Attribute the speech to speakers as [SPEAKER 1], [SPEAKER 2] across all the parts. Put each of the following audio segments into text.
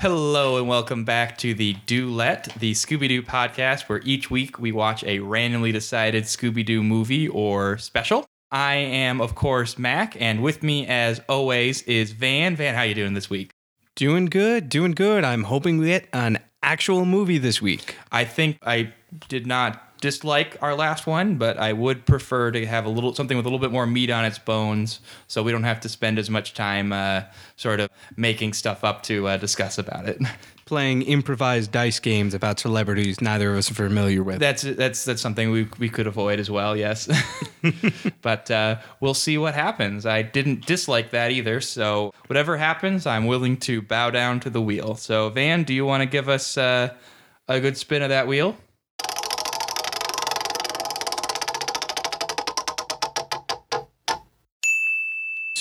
[SPEAKER 1] Hello and welcome back to the Doolette, the Scooby Doo podcast, where each week we watch a randomly decided Scooby Doo movie or special. I am, of course, Mac, and with me, as always, is Van. Van, how you doing this week?
[SPEAKER 2] Doing good, doing good. I'm hoping we get an actual movie this week.
[SPEAKER 1] I think I did not dislike our last one, but I would prefer to have a little something with a little bit more meat on its bones, so we don't have to spend as much time uh, sort of making stuff up to uh, discuss about it.
[SPEAKER 2] Playing improvised dice games about celebrities neither of us are familiar with.
[SPEAKER 1] That's that's that's something we we could avoid as well. Yes, but uh, we'll see what happens. I didn't dislike that either, so whatever happens, I'm willing to bow down to the wheel. So Van, do you want to give us uh, a good spin of that wheel?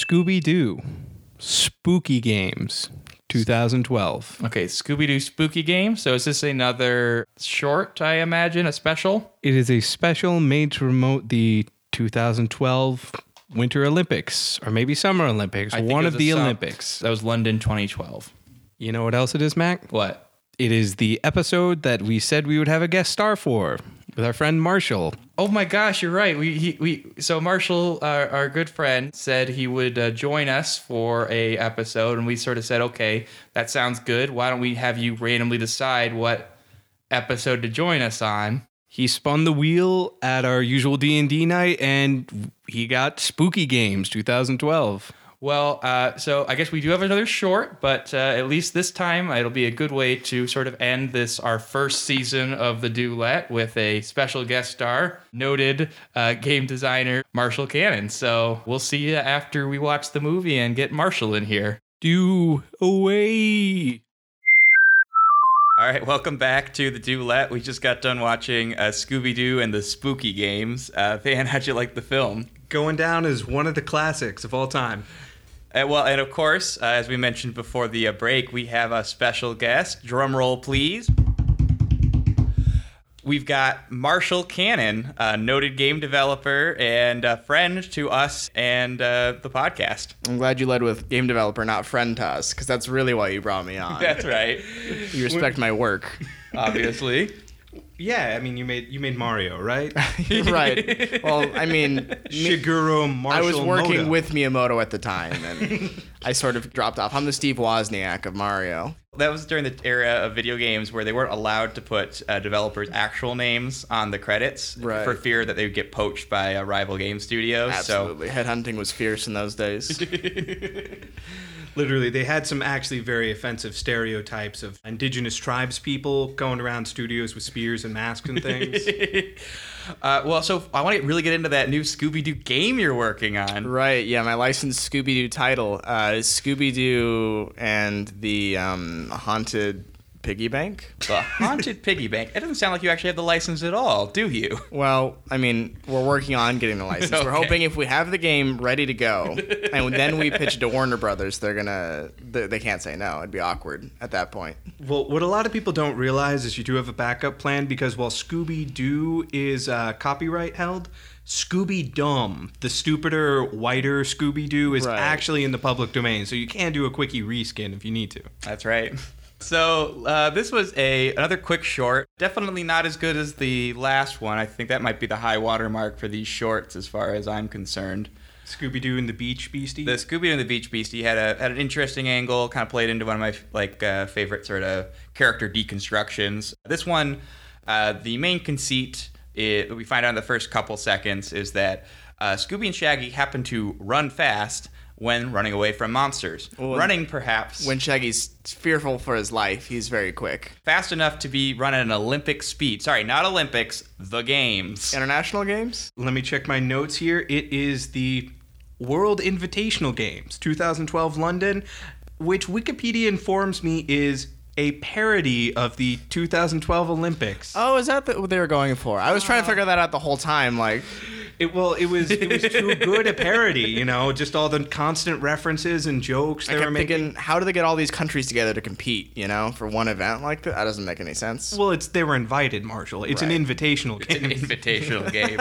[SPEAKER 2] Scooby Doo, Spooky Games, 2012.
[SPEAKER 1] Okay, Scooby Doo Spooky Game. So is this another short? I imagine a special.
[SPEAKER 2] It is a special made to promote the 2012 Winter Olympics, or maybe Summer Olympics,
[SPEAKER 1] I
[SPEAKER 2] one of the
[SPEAKER 1] sum-
[SPEAKER 2] Olympics.
[SPEAKER 1] That was London 2012.
[SPEAKER 2] You know what else it is, Mac?
[SPEAKER 1] What?
[SPEAKER 2] It is the episode that we said we would have a guest star for with our friend Marshall.
[SPEAKER 1] Oh my gosh, you're right. We he, we so Marshall, our, good friend, said he would uh, join us for a episode, and we sort of said, okay, that sounds good. Why don't we have you randomly decide what episode to join us on?
[SPEAKER 2] He spun the wheel at our usual D&D night and he got Spooky Games 2012.
[SPEAKER 1] Well, uh, so I guess we do have another short, but uh, at least this time it'll be a good way to sort of end this our first season of the Doolette with a special guest star, noted uh, game designer Marshall Cannon. So we'll see you after we watch the movie and get Marshall in here.
[SPEAKER 2] Do away.
[SPEAKER 1] All right, welcome back to the Doolette. We just got done watching uh, Scooby Doo and the Spooky Games. Uh, Van, how'd you like the film?
[SPEAKER 3] going down is one of the classics of all time.
[SPEAKER 1] Uh, well, and of course, uh, as we mentioned before the uh, break, we have a special guest. Drum roll, please. We've got Marshall Cannon, a noted game developer and a friend to us and uh, the podcast.
[SPEAKER 4] I'm glad you led with game developer, not friend to us, because that's really why you brought me on.
[SPEAKER 1] That's right,
[SPEAKER 4] you respect my work.
[SPEAKER 1] obviously.
[SPEAKER 3] Yeah, I mean you made you made Mario, right?
[SPEAKER 4] right. Well, I mean, me-
[SPEAKER 3] Shigeru Marshall.
[SPEAKER 4] I was working
[SPEAKER 3] Moto.
[SPEAKER 4] with Miyamoto at the time, and I sort of dropped off. I'm the Steve Wozniak of Mario.
[SPEAKER 1] That was during the era of video games where they weren't allowed to put uh, developers' actual names on the credits
[SPEAKER 4] Right.
[SPEAKER 1] for fear that they would get poached by a rival game studio.
[SPEAKER 4] Absolutely. Headhunting was fierce in those days.
[SPEAKER 3] Literally, they had some actually very offensive stereotypes of indigenous tribes people going around studios with spears and masks and things.
[SPEAKER 1] Uh, well, so I want to really get into that new Scooby Doo game you're working on.
[SPEAKER 4] right. Yeah, my licensed Scooby Doo title uh, is Scooby Doo and the um, Haunted Piggy Bank.
[SPEAKER 1] The Haunted Piggy Bank. It doesn't sound like you actually have the license at all, do you?
[SPEAKER 4] Well, I mean, we're working on getting the license. We're hoping if we have the game ready to go, and then we pitch it to Warner Brothers, they're gonna they, they can't say no. It'd be awkward at that point.
[SPEAKER 3] well, what a lot of people don't realize is you do have a backup plan because while Scooby Doo is uh, copyright held, Scooby Dumb, the stupider, whiter Scooby Doo, is
[SPEAKER 4] Right.
[SPEAKER 3] actually in the public domain. So you can do a quickie reskin if you need to.
[SPEAKER 1] That's right. So uh, this was a another quick short. Definitely not as good as the last one. I think that might be the high watermark for these shorts, as far as I'm concerned.
[SPEAKER 3] Scooby Doo and the Beach Beastie.
[SPEAKER 1] The Scooby Doo and the Beach Beastie had a had an interesting angle, kind of played into one of my like uh, favorite sort of character deconstructions. This one, uh, the main conceit i we find out in the first couple seconds is that uh, Scooby and Shaggy happen to run fast when running away from monsters.
[SPEAKER 4] Well,
[SPEAKER 1] running perhaps
[SPEAKER 4] When Shaggy's fearful for his life, he's very quick.
[SPEAKER 1] fast enough to be run at an Olympic speed. Sorry, not Olympics, the games.
[SPEAKER 4] International games?
[SPEAKER 3] Let me check my notes here. It is the World Invitational Games, 2012 London, which Wikipedia informs me is a parody of the 2012 Olympics.
[SPEAKER 4] Oh, is that the, what they were going for? I was trying to uh, figure that out the whole time. Like,
[SPEAKER 3] It well, it was it was too good a parody, you know, just all the constant references and jokes
[SPEAKER 4] I
[SPEAKER 3] they were
[SPEAKER 4] kept
[SPEAKER 3] making.
[SPEAKER 4] thinking, how do they get all these countries together to compete? You know, for one event like that? That doesn't make any sense.
[SPEAKER 3] Well, it's they were invited, Marshall. It's
[SPEAKER 4] Right.
[SPEAKER 3] an invitational
[SPEAKER 1] It's an
[SPEAKER 3] game.
[SPEAKER 1] invitational game.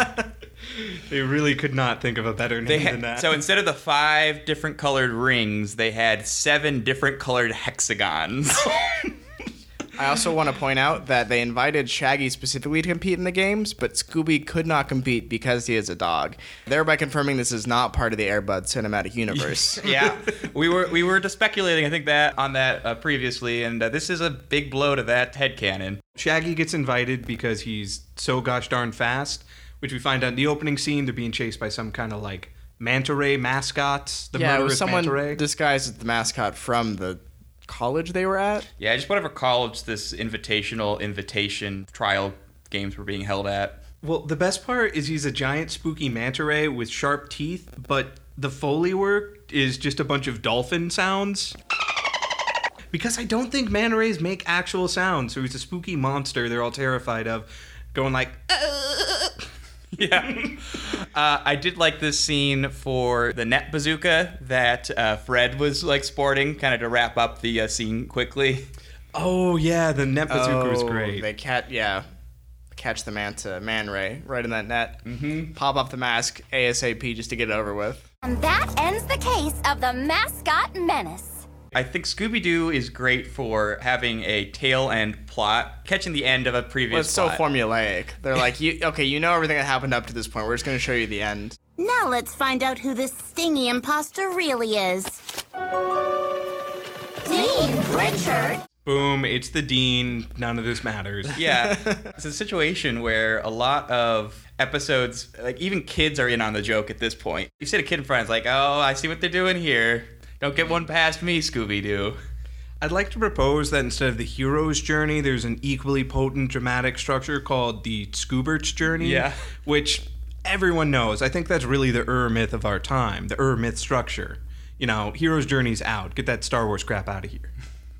[SPEAKER 3] they really could not think of a better name
[SPEAKER 1] They
[SPEAKER 3] than
[SPEAKER 1] had,
[SPEAKER 3] that.
[SPEAKER 1] so instead of the five different colored rings, they had seven different colored hexagons.
[SPEAKER 4] I also want to point out that they invited Shaggy specifically to compete in the games, but Scooby could not compete because he is a dog, thereby confirming this is not part of the Air Bud cinematic universe.
[SPEAKER 1] yeah, we were we were just speculating. I think that on that uh, previously, and uh, this is a big blow to that head headcanon.
[SPEAKER 3] Shaggy gets invited because he's so gosh darn fast, which we find out in the opening scene. They're being chased by some kind of like manta ray mascots. The
[SPEAKER 4] yeah, it was someone
[SPEAKER 3] manta ray.
[SPEAKER 4] disguised as the mascot from the college they were at.
[SPEAKER 1] Yeah, just whatever college this invitational invitation trial games were being held at.
[SPEAKER 3] Well, the best part is he's a giant spooky manta ray with sharp teeth, but the foley work is just a bunch of dolphin sounds. Because I don't think manta rays make actual sounds, so he's a spooky monster they're all terrified of, going like.
[SPEAKER 1] Yeah. Uh, I did like this scene for the net bazooka that uh, Fred was like sporting, kind of to wrap up the uh, scene quickly.
[SPEAKER 3] Oh yeah, the net bazooka was
[SPEAKER 4] Oh,
[SPEAKER 3] great.
[SPEAKER 4] They catch, yeah, catch the manta man ray right in that net. Mm-hmm. Pop off the mask ASAP just to get it over with.
[SPEAKER 5] And that ends the case of the mascot menace.
[SPEAKER 1] I think Scooby Doo is great for having a tail end plot, catching the end of a previous
[SPEAKER 4] Well, it's so formulaic. They're like, you, okay, you know everything that happened up to this point. We're just going to show you the end.
[SPEAKER 5] Now let's find out who this stingy imposter really is. Dean Pritchard.
[SPEAKER 3] Boom, it's the dean. None of this matters.
[SPEAKER 1] yeah, it's a situation where a lot of episodes, like even kids, are in on the joke at this point. You sit a kid in front, it's like, oh, I see what they're doing here. Don't get one past me, Scooby Doo.
[SPEAKER 3] I'd like to propose that instead of the hero's journey, there's an equally potent dramatic structure called the Scoobert's journey.
[SPEAKER 1] Yeah.
[SPEAKER 3] Which everyone knows. I think that's really the Ur myth of our time, the Ur myth structure. You know, hero's journey's out. Get that Star Wars crap out of here.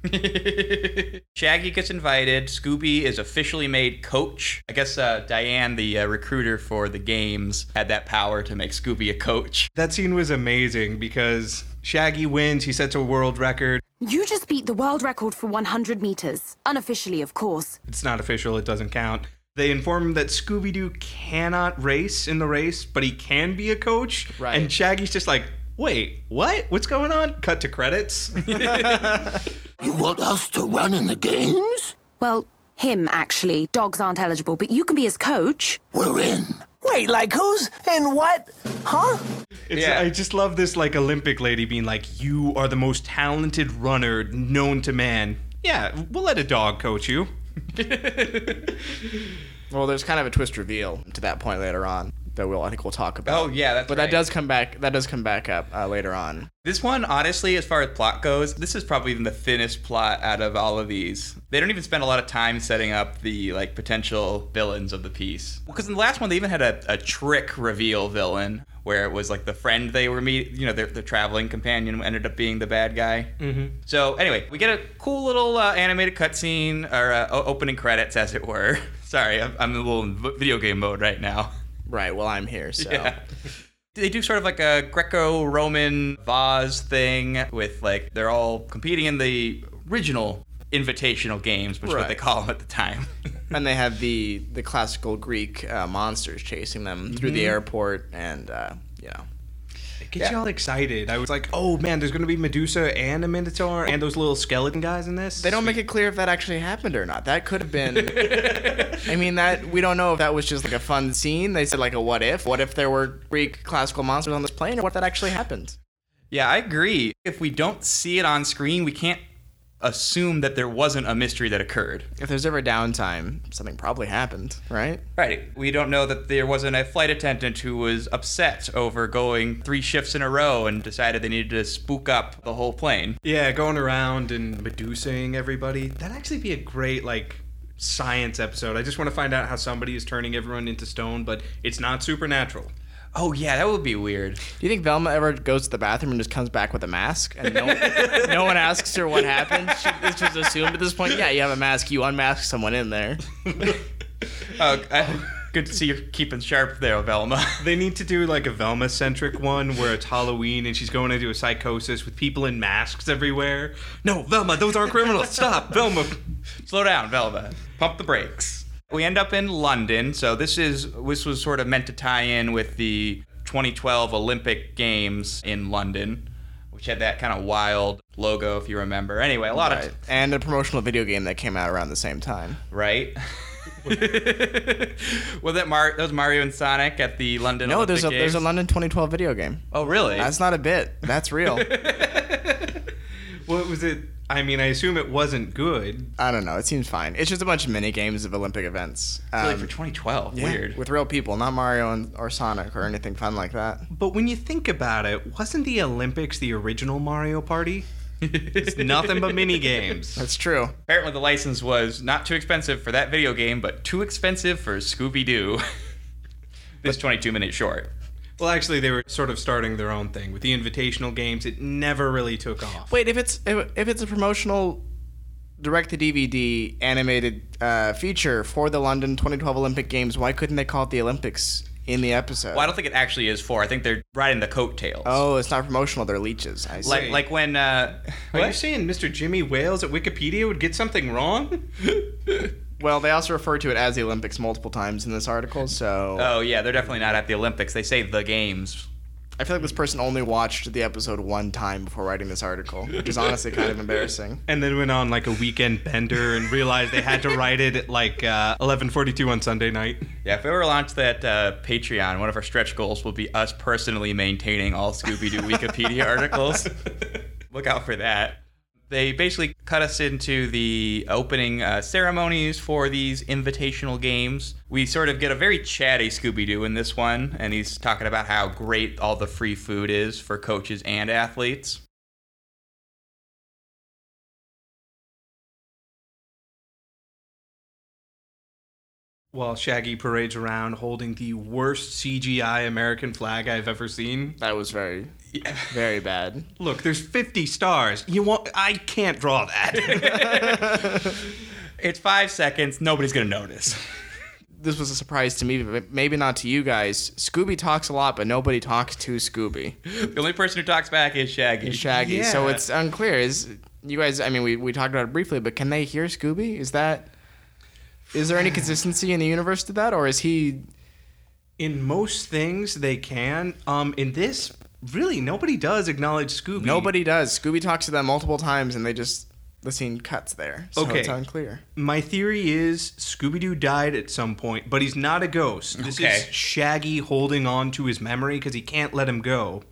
[SPEAKER 1] Shaggy gets invited. Scooby is officially made coach. I guess uh, Diane, the uh, recruiter for the games, had that power to make Scooby a coach.
[SPEAKER 3] That scene was amazing because Shaggy wins. He sets a world record.
[SPEAKER 6] You just beat the world record for 100 meters. Unofficially, of course.
[SPEAKER 3] It's not official, it doesn't count. They inform him that Scooby Doo cannot race in the race, but he can be a coach.
[SPEAKER 4] Right.
[SPEAKER 3] And Shaggy's just like, wait, what? What's going on? Cut to credits.
[SPEAKER 7] You want us to run in the games?
[SPEAKER 6] Well, him, actually. Dogs aren't eligible, but you can be his coach.
[SPEAKER 7] We're in. Wait, like who's in what? Huh?
[SPEAKER 3] It's,
[SPEAKER 1] Yeah.
[SPEAKER 3] I just love this like Olympic lady being like, "You are the most talented runner known to man." Yeah, we'll let a dog coach you.
[SPEAKER 4] Well, there's kind of a twist reveal to that point later on that we'll I think we'll talk about.
[SPEAKER 1] Oh, yeah, that's
[SPEAKER 4] but
[SPEAKER 1] right.
[SPEAKER 4] that does come back. That does come back up uh, later on.
[SPEAKER 1] This one, honestly, as far as plot goes, this is probably even the thinnest plot out of all of these. They don't even spend a lot of time setting up the like potential villains of the piece. Because in the last one, they even had a, a trick reveal villain where it was like the friend they were meet, you know, their, their traveling companion ended up being the bad guy. Mm-hmm. So anyway, we get a cool little uh, animated cutscene or uh, opening credits, as it were. Sorry, I'm, I'm in a little video game mode right now.
[SPEAKER 4] Right. Well, I'm here. So.
[SPEAKER 1] Yeah. They do sort of like a Greco-Roman vase thing with like they're all competing in the original invitational games, which is what
[SPEAKER 4] Right.
[SPEAKER 1] they call them at the time.
[SPEAKER 4] And they have the the classical Greek uh, monsters chasing them through the airport, and uh, you know.
[SPEAKER 3] It gets you all excited. I was like, "Oh man, there's gonna be Medusa and a Minotaur and those little skeleton guys in this."
[SPEAKER 4] They don't make it clear if that actually happened or not. That could have been. I mean, that we don't know if that was just like a fun scene. They said like a what if? What if there were Greek classical monsters on this plane, or what if that actually happened?
[SPEAKER 1] yeah, I agree. If we don't see it on screen, we can't assume that there wasn't a mystery that occurred.
[SPEAKER 4] If there's ever downtime, something probably happened, right?
[SPEAKER 1] Right. We don't know that there wasn't a flight attendant who was upset over going three shifts in a row and decided they needed to spook up the whole plane.
[SPEAKER 3] Yeah, going around and medusing everybody. That'd actually be a great like science episode. I just want to find out how somebody is turning everyone into stone, but it's not supernatural.
[SPEAKER 1] Oh yeah, that would be weird.
[SPEAKER 4] Do you think Velma ever goes to the bathroom and just comes back with a mask, and no, no one asks her what happened? She, it's just assumed at this point. Yeah, you have a mask. You unmask someone in there.
[SPEAKER 1] Uh, oh, because Good to see you're keeping sharp there, Velma.
[SPEAKER 3] They need to do like a Velma centric one where it's Halloween and she's going into a psychosis with people in masks everywhere. No, Velma, those aren't criminals. Stop, Velma.
[SPEAKER 1] Slow down, Velma. Pump the brakes. We end up in London, so this is this was sort of meant to tie in with the 2012 Olympic Games in London, which had that kind of wild logo, if you remember. Anyway, a lot
[SPEAKER 4] Right.
[SPEAKER 1] of
[SPEAKER 4] And a promotional video game that came out around the same time.
[SPEAKER 1] right. was that Mar? That was Mario and Sonic at the London.
[SPEAKER 4] No,
[SPEAKER 1] Olympic
[SPEAKER 4] there's a
[SPEAKER 1] Games?
[SPEAKER 4] there's a London 2012 video game.
[SPEAKER 1] Oh, really?
[SPEAKER 4] That's not a bit. That's real.
[SPEAKER 3] What was it? I mean, I assume it wasn't good.
[SPEAKER 4] I don't know. It seems fine. It's just a bunch of mini games of Olympic events.
[SPEAKER 1] really
[SPEAKER 4] Um,
[SPEAKER 1] for 2012.
[SPEAKER 4] yeah,
[SPEAKER 1] Weird.
[SPEAKER 4] With real people, not Mario and, or Sonic or anything fun like that.
[SPEAKER 3] But when you think about it, wasn't the Olympics the original Mario Party? It's nothing but mini games.
[SPEAKER 4] That's true.
[SPEAKER 1] Apparently, the license was not too expensive for that video game, but too expensive for Scooby Doo. this 22 minute short.
[SPEAKER 3] Well, actually, they were sort of starting their own thing with the invitational games. It never really took off.
[SPEAKER 4] Wait, if it's if, if it's a promotional direct to DVD animated uh, feature for the London 2012 Olympic Games, why couldn't they call it the Olympics in the episode?
[SPEAKER 1] Well, I don't think it actually is for. I think they're riding the coattails.
[SPEAKER 4] Oh, it's not promotional. They're leeches. I see.
[SPEAKER 1] like like when uh,
[SPEAKER 3] Are you saying Mr. Jimmy Wales at Wikipedia would get something wrong?
[SPEAKER 4] well, they also refer to it as the Olympics multiple times in this article, so
[SPEAKER 1] Oh yeah, they're definitely not at the Olympics. They say the games.
[SPEAKER 4] I feel like this person only watched the episode one time before writing this article, which is honestly kind of embarrassing.
[SPEAKER 3] and then went on like a weekend bender and realized they had to write it at like uh, 11:42 on Sunday night.
[SPEAKER 1] Yeah, if we ever launch that uh, Patreon, one of our stretch goals will be us personally maintaining all Scooby Doo Wikipedia articles. Look out for that. They basically cut us into the opening uh, ceremonies for these invitational games. We sort of get a very chatty Scooby Doo in this one, and he's talking about how great all the free food is for coaches and athletes.
[SPEAKER 3] While Shaggy parades around holding the worst CGI American flag I've ever seen.
[SPEAKER 4] That was very, very bad.
[SPEAKER 3] Look, there's 50 stars. You want? I can't draw that.
[SPEAKER 1] It's five seconds, nobody's gonna notice.
[SPEAKER 4] This was a surprise to me, but maybe not to you guys. Scooby talks a lot, but nobody talks to Scooby.
[SPEAKER 1] the only person who talks back is Shaggy.
[SPEAKER 4] Shaggy. So it's unclear. Is you guys? I mean, we, we talked about it briefly, but can they hear Scooby? Is that? Is there any consistency in the universe to that, or is he?
[SPEAKER 3] in most things, they can. Um, in this, really, nobody does acknowledge Scooby.
[SPEAKER 4] Nobody does. Scooby talks to them multiple times, and they just the scene cuts there. So
[SPEAKER 3] Okay.
[SPEAKER 4] it's unclear.
[SPEAKER 3] My theory is Scooby Doo died at some point, but he's not a ghost. This
[SPEAKER 1] Okay.
[SPEAKER 3] is Shaggy holding on to his memory because he can't let him go.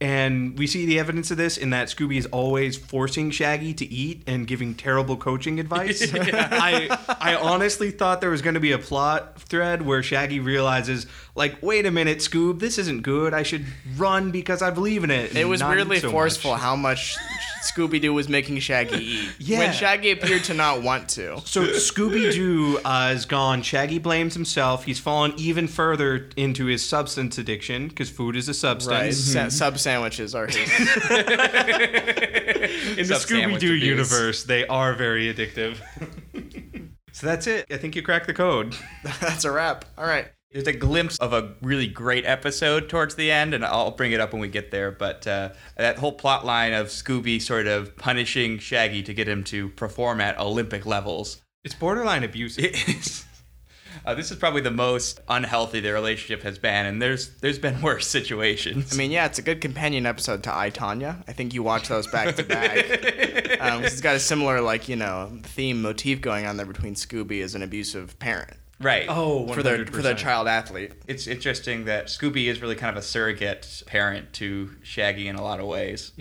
[SPEAKER 3] And we see the evidence of this in that Scooby is always forcing Shaggy to eat and giving terrible coaching advice. I I honestly thought there was going to be a plot thread where Shaggy realizes, like, wait a minute, Scoob, this isn't good. I should run because I believe in it.
[SPEAKER 4] It was weirdly
[SPEAKER 3] so
[SPEAKER 4] forceful
[SPEAKER 3] much.
[SPEAKER 4] how much Scooby Doo was making Shaggy eat.
[SPEAKER 3] Yeah.
[SPEAKER 4] When Shaggy appeared to not want to.
[SPEAKER 3] So Scooby Doo uh, is gone. Shaggy blames himself. He's fallen even further into his substance addiction because food is a substance.
[SPEAKER 4] Right.
[SPEAKER 3] substance.
[SPEAKER 4] Sa- sub sandwiches are his.
[SPEAKER 3] In the Scooby Doo universe, they are very addictive. so that's it. I think you cracked the code.
[SPEAKER 4] That's a wrap. All right.
[SPEAKER 1] There's a glimpse of a really great episode towards the end, and I'll bring it up when we get there. But uh, that whole plot line of Scooby sort of punishing Shaggy to get him to perform at Olympic levels.
[SPEAKER 3] It's borderline abusive.
[SPEAKER 1] It is. Uh, this is probably the most unhealthy their relationship has been, and there's there's been worse situations.
[SPEAKER 4] I mean, yeah, it's a good companion episode to I Tonya. I think you watch those back to back. Um, 'cause it's got a similar, like you know, theme motif going on there between Scooby as an abusive parent
[SPEAKER 1] right.
[SPEAKER 3] Oh,
[SPEAKER 4] for their for their child athlete.
[SPEAKER 1] It's interesting that Scooby is really kind of a surrogate parent to Shaggy in a lot of ways.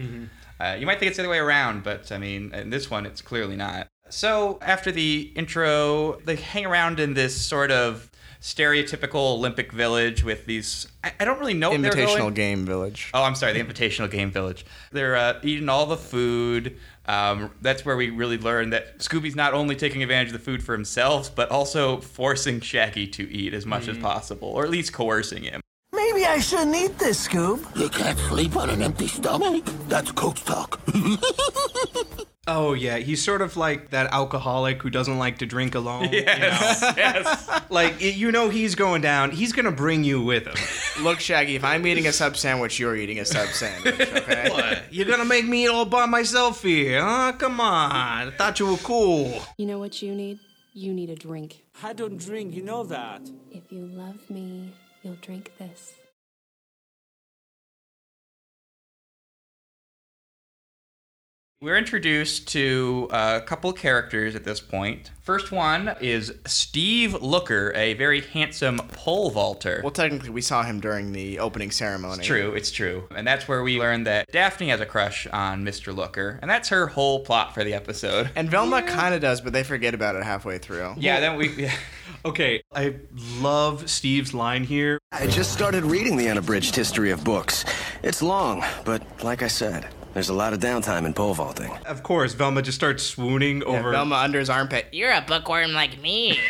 [SPEAKER 1] Uh, you might think it's the other way around, but I mean, in this one, it's clearly not. So after the intro, they hang around in this sort of stereotypical Olympic village with these. I, I don't really know what they're
[SPEAKER 4] Invitational
[SPEAKER 1] going.
[SPEAKER 4] game village.
[SPEAKER 1] Oh, I'm sorry, the Invitational Game Village. They're uh, eating all the food. Um, that's where we really learn that Scooby's not only taking advantage of the food for himself, but also forcing Shaggy to eat as much as possible, or at least coercing him.
[SPEAKER 8] Maybe I shouldn't eat this, Scoob.
[SPEAKER 7] You can't sleep on an empty stomach? That's coach talk.
[SPEAKER 3] Oh yeah, he's sort of like that alcoholic who doesn't like to drink alone.
[SPEAKER 1] Yes, yes.
[SPEAKER 3] Like you know he's going down. He's gonna bring you with him.
[SPEAKER 4] Look, Shaggy, if I'm eating a sub sandwich, you're eating a sub sandwich, okay?
[SPEAKER 3] What? You're gonna make me eat all by myself here, huh? Come on. I thought you were cool.
[SPEAKER 9] You know what you need? You need a drink.
[SPEAKER 8] I don't drink, you know that.
[SPEAKER 9] If you love me, you'll drink this.
[SPEAKER 1] We're introduced to uh, a couple characters at this point. First one is Steve Looker, a very handsome pole vaulter.
[SPEAKER 4] Well, technically, we saw him during the opening ceremony.
[SPEAKER 1] It's true, it's true. And that's where we learn that Daphne has a crush on Mr. Looker. And that's her whole plot for the episode.
[SPEAKER 4] And Velma kind of does, but they forget about it halfway through.
[SPEAKER 1] Yeah, then we.
[SPEAKER 3] Okay, I love Steve's line here.
[SPEAKER 10] I just started reading the unabridged history of books. It's long, but like I said, there's a lot of downtime in pole vaulting.
[SPEAKER 3] Of course, Velma just starts swooning
[SPEAKER 4] Yeah,
[SPEAKER 3] over.
[SPEAKER 4] Velma under his armpit.
[SPEAKER 5] You're a bookworm like me.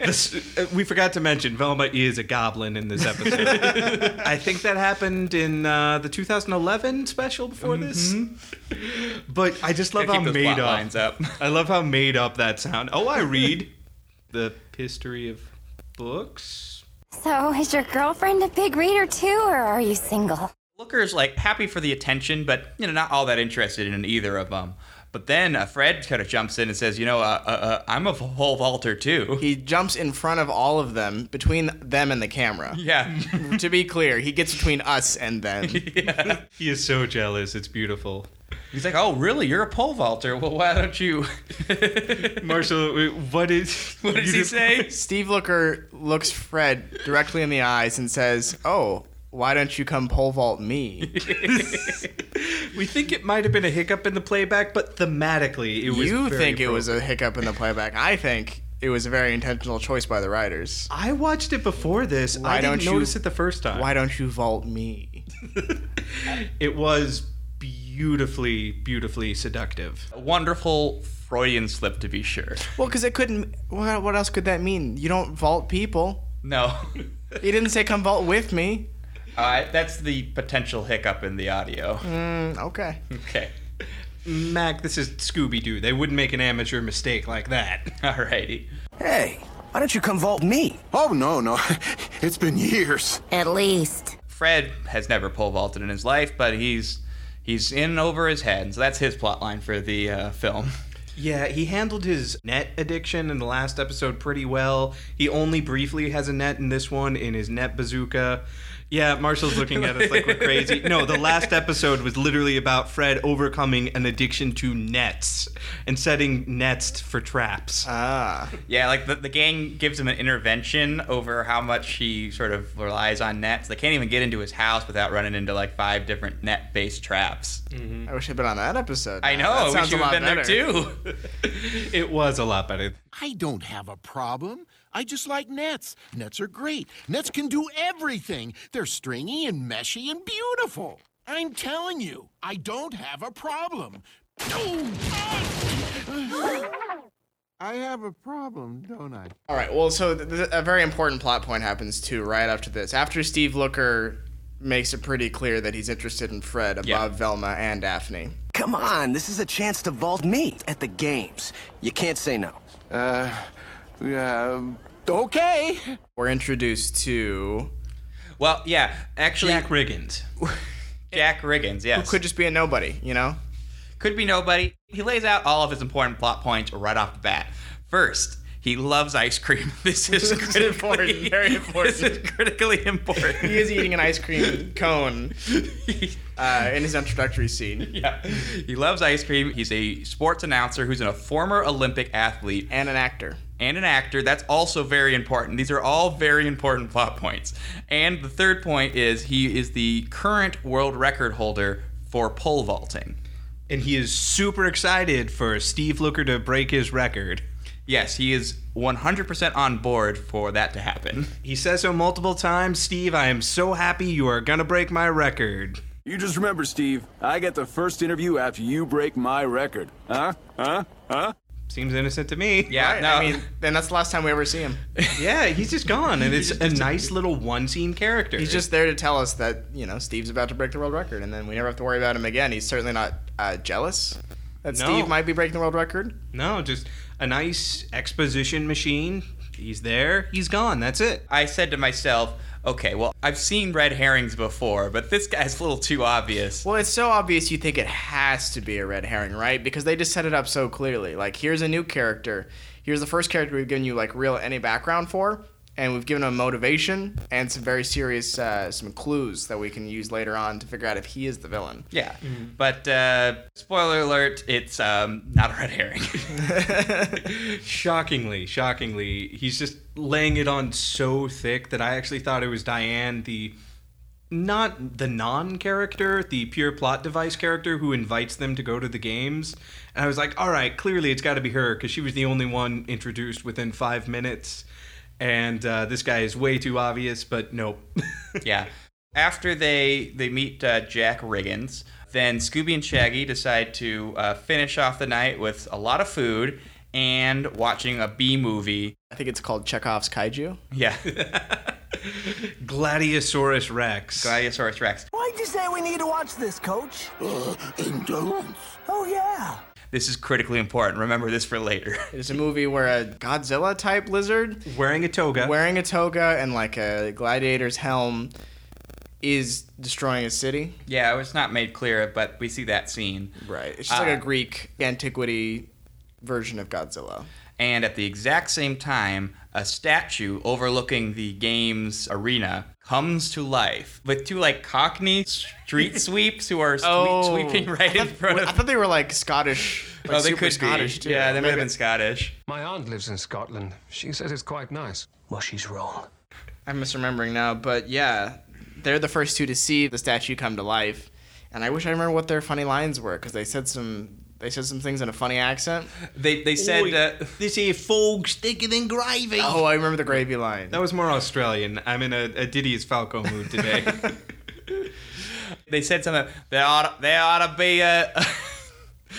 [SPEAKER 3] This, uh, we forgot to mention Velma is a goblin in this episode. I think that happened in uh, the 2011 special before this. But I just love how made up.
[SPEAKER 1] lines up.
[SPEAKER 3] I love how made up that sound. Oh, I read the history of books.
[SPEAKER 11] So, is your girlfriend a big reader too, or are you single?
[SPEAKER 1] Looker's like happy for the attention, but you know not all that interested in either of them. But then uh, Fred kind of jumps in and says, "You know, uh, uh, uh, I'm a pole vaulter too."
[SPEAKER 4] He jumps in front of all of them, between them and the camera.
[SPEAKER 1] Yeah,
[SPEAKER 4] to be clear, he gets between us and them. yeah.
[SPEAKER 3] He is so jealous. It's beautiful.
[SPEAKER 1] he's like, "Oh, really? You're a pole vaulter? Well, why don't you?"
[SPEAKER 3] Marshall, wait, what is.
[SPEAKER 1] what does
[SPEAKER 3] you
[SPEAKER 1] he say?
[SPEAKER 4] Steve Looker looks Fred directly in the eyes and says, "Oh, why don't you come pole vault me?"
[SPEAKER 3] We think it might have been a hiccup in the playback, but thematically, it was.
[SPEAKER 4] you
[SPEAKER 3] very
[SPEAKER 4] think it was a hiccup in the playback? I think it was a very intentional choice by the writers.
[SPEAKER 3] I watched it before this.
[SPEAKER 4] Why
[SPEAKER 3] I didn't
[SPEAKER 4] don't you-
[SPEAKER 3] notice it the first time.
[SPEAKER 4] Why don't you vault me?
[SPEAKER 3] It was beautifully, beautifully seductive.
[SPEAKER 1] A wonderful Freudian slip, to be sure.
[SPEAKER 4] Well, because it couldn't. What, what else could that mean? You don't vault people.
[SPEAKER 1] No,
[SPEAKER 4] He didn't say come vault with me.
[SPEAKER 1] Uh, that's the potential hiccup in the audio.
[SPEAKER 4] Mm, okay.
[SPEAKER 1] Okay,
[SPEAKER 3] Mac, this is Scooby Doo. They wouldn't make an amateur mistake like that.
[SPEAKER 1] alrighty.
[SPEAKER 10] Hey, why don't you come vault me?
[SPEAKER 7] Oh, no, no. It's been years.
[SPEAKER 5] At least.
[SPEAKER 1] Fred has never pole vaulted in his life, but he's he's in over his head, so that's his plot line for the uh, film.
[SPEAKER 3] Yeah, he handled his net addiction in the last episode pretty well. He only briefly has a net in this one in his net bazooka. Yeah, Marshall's looking at us like we're crazy. No, the last episode was literally about Fred overcoming an addiction to nets and setting nets for traps.
[SPEAKER 4] Ah.
[SPEAKER 1] Yeah, like the, the gang gives him an intervention over how much he sort of relies on nets. They can't even get into his house without running into like five different net based traps.
[SPEAKER 4] I wish I'd been on that episode.
[SPEAKER 1] I know,
[SPEAKER 4] That
[SPEAKER 1] we
[SPEAKER 4] sounds
[SPEAKER 1] should
[SPEAKER 4] a
[SPEAKER 1] have
[SPEAKER 4] lot
[SPEAKER 1] been there
[SPEAKER 4] better.
[SPEAKER 1] too.
[SPEAKER 3] it was a lot better.
[SPEAKER 7] I don't have a problem. I just like nets. Nets are great. Nets can do everything. They're stringy and meshy and beautiful. I'm telling you, I don't have a problem. I have a problem, don't I?
[SPEAKER 4] All right. Well, so th- th- a very important plot point happens too right after this. After Steve Looker makes it pretty clear that he's interested in Fred above
[SPEAKER 1] Yeah.
[SPEAKER 4] Velma and Daphne.
[SPEAKER 10] Come on, this is a chance to vault me at the games. You can't say no.
[SPEAKER 7] Uh, yeah, okay.
[SPEAKER 4] We're introduced to
[SPEAKER 1] Well, yeah, actually,
[SPEAKER 3] Jack Riggins.
[SPEAKER 1] Jack Riggins, yes.
[SPEAKER 4] who could just be a nobody, you know?
[SPEAKER 1] Could be nobody. He lays out all of his important plot points right off the bat. First, he loves ice cream. This is critically,
[SPEAKER 4] important, very important.
[SPEAKER 1] This is critically important.
[SPEAKER 4] He is eating an ice cream cone uh, in his introductory scene.
[SPEAKER 1] yeah, he loves ice cream. He's a sports announcer who's a former Olympic athlete
[SPEAKER 4] And an actor.
[SPEAKER 1] And an actor. That's also very important. These are all very important plot points. And the third point is he is the current world record holder for pole vaulting.
[SPEAKER 3] And he is super excited for Steve Looker to break his record.
[SPEAKER 1] Yes, he is 100% on board for that to happen.
[SPEAKER 3] He says so multiple times Steve, I am so happy you are gonna break my record.
[SPEAKER 12] You just remember, Steve, I get the first interview after you break my record. Huh? Huh? Huh?
[SPEAKER 3] Seems innocent to me.
[SPEAKER 1] Yeah,
[SPEAKER 4] Right?
[SPEAKER 1] no,
[SPEAKER 4] I mean, then that's the last time we ever see him.
[SPEAKER 3] Yeah, he's just gone, and it's a nice little one scene character.
[SPEAKER 4] He's just there to tell us that, you know, Steve's about to break the world record, and then we never have to worry about him again. He's certainly not uh, jealous. That
[SPEAKER 3] No.
[SPEAKER 4] Steve might be breaking the world record.
[SPEAKER 3] No, just a nice exposition machine. He's there, he's gone. That's it.
[SPEAKER 1] I said to myself, okay, well, I've seen red herrings before, but this guy's a little too obvious.
[SPEAKER 4] Well, it's so obvious you think it has to be a red herring, right? Because they just set it up so clearly. Like, here's a new character. Here's the first character we've given you like real any background for, and we've given him motivation and some very serious uh, some clues that we can use later on to figure out if he is the villain.
[SPEAKER 1] Yeah, but uh, spoiler alert, it's um, not a red herring.
[SPEAKER 3] shockingly, shockingly, he's just laying it on so thick that I actually thought it was Diane, the not the non-character, the pure plot device character who invites them to go to the games. And I was like, all right, clearly it's got to be her because she was the only one introduced within five minutes. And uh, this guy is way too obvious, but nope.
[SPEAKER 1] yeah. After they they meet uh, Jack Riggins, then Scooby and Shaggy decide to uh, finish off the night with a lot of food and watching a B movie.
[SPEAKER 4] I think it's called Chekhov's Kaiju.
[SPEAKER 1] Yeah.
[SPEAKER 3] Gladiasaurus Rex.
[SPEAKER 1] Gladiasaurus Rex.
[SPEAKER 13] Why'd you say we need to watch this, Coach?
[SPEAKER 7] Uh, indolence.
[SPEAKER 13] Oh, yeah.
[SPEAKER 1] This is critically important. Remember this for later.
[SPEAKER 4] It's a movie where a Godzilla type lizard
[SPEAKER 3] wearing a toga,
[SPEAKER 4] wearing a toga and like a gladiator's helm, is destroying a city.
[SPEAKER 1] Yeah, it was not made clear, but we see that scene.
[SPEAKER 4] Right. It's just
[SPEAKER 1] Uh,
[SPEAKER 4] like a Greek antiquity version of Godzilla.
[SPEAKER 1] And at the exact same time, a statue overlooking the game's arena comes to life with two like Cockney street sweeps who are swe- oh. sweeping right in front of.
[SPEAKER 4] I thought they were like Scottish. Like
[SPEAKER 1] oh, they
[SPEAKER 4] super
[SPEAKER 1] could
[SPEAKER 4] Scottish
[SPEAKER 1] be.
[SPEAKER 4] too.
[SPEAKER 1] Yeah, they might have been Scottish.
[SPEAKER 14] My aunt lives in Scotland. She says it's quite nice.
[SPEAKER 13] Well, she's wrong.
[SPEAKER 4] I'm misremembering now, but yeah, they're the first two to see the statue come to life, and I wish I remember what their funny lines were because they said some they said some things in a funny accent.
[SPEAKER 1] They they said
[SPEAKER 3] Oi,
[SPEAKER 1] uh,
[SPEAKER 3] this here fog's thicker than gravy.
[SPEAKER 4] Oh, I remember the gravy line.
[SPEAKER 3] That was more Australian. I'm in a, a Didius Falco mood today.
[SPEAKER 1] they said something. There ought there ought to be a.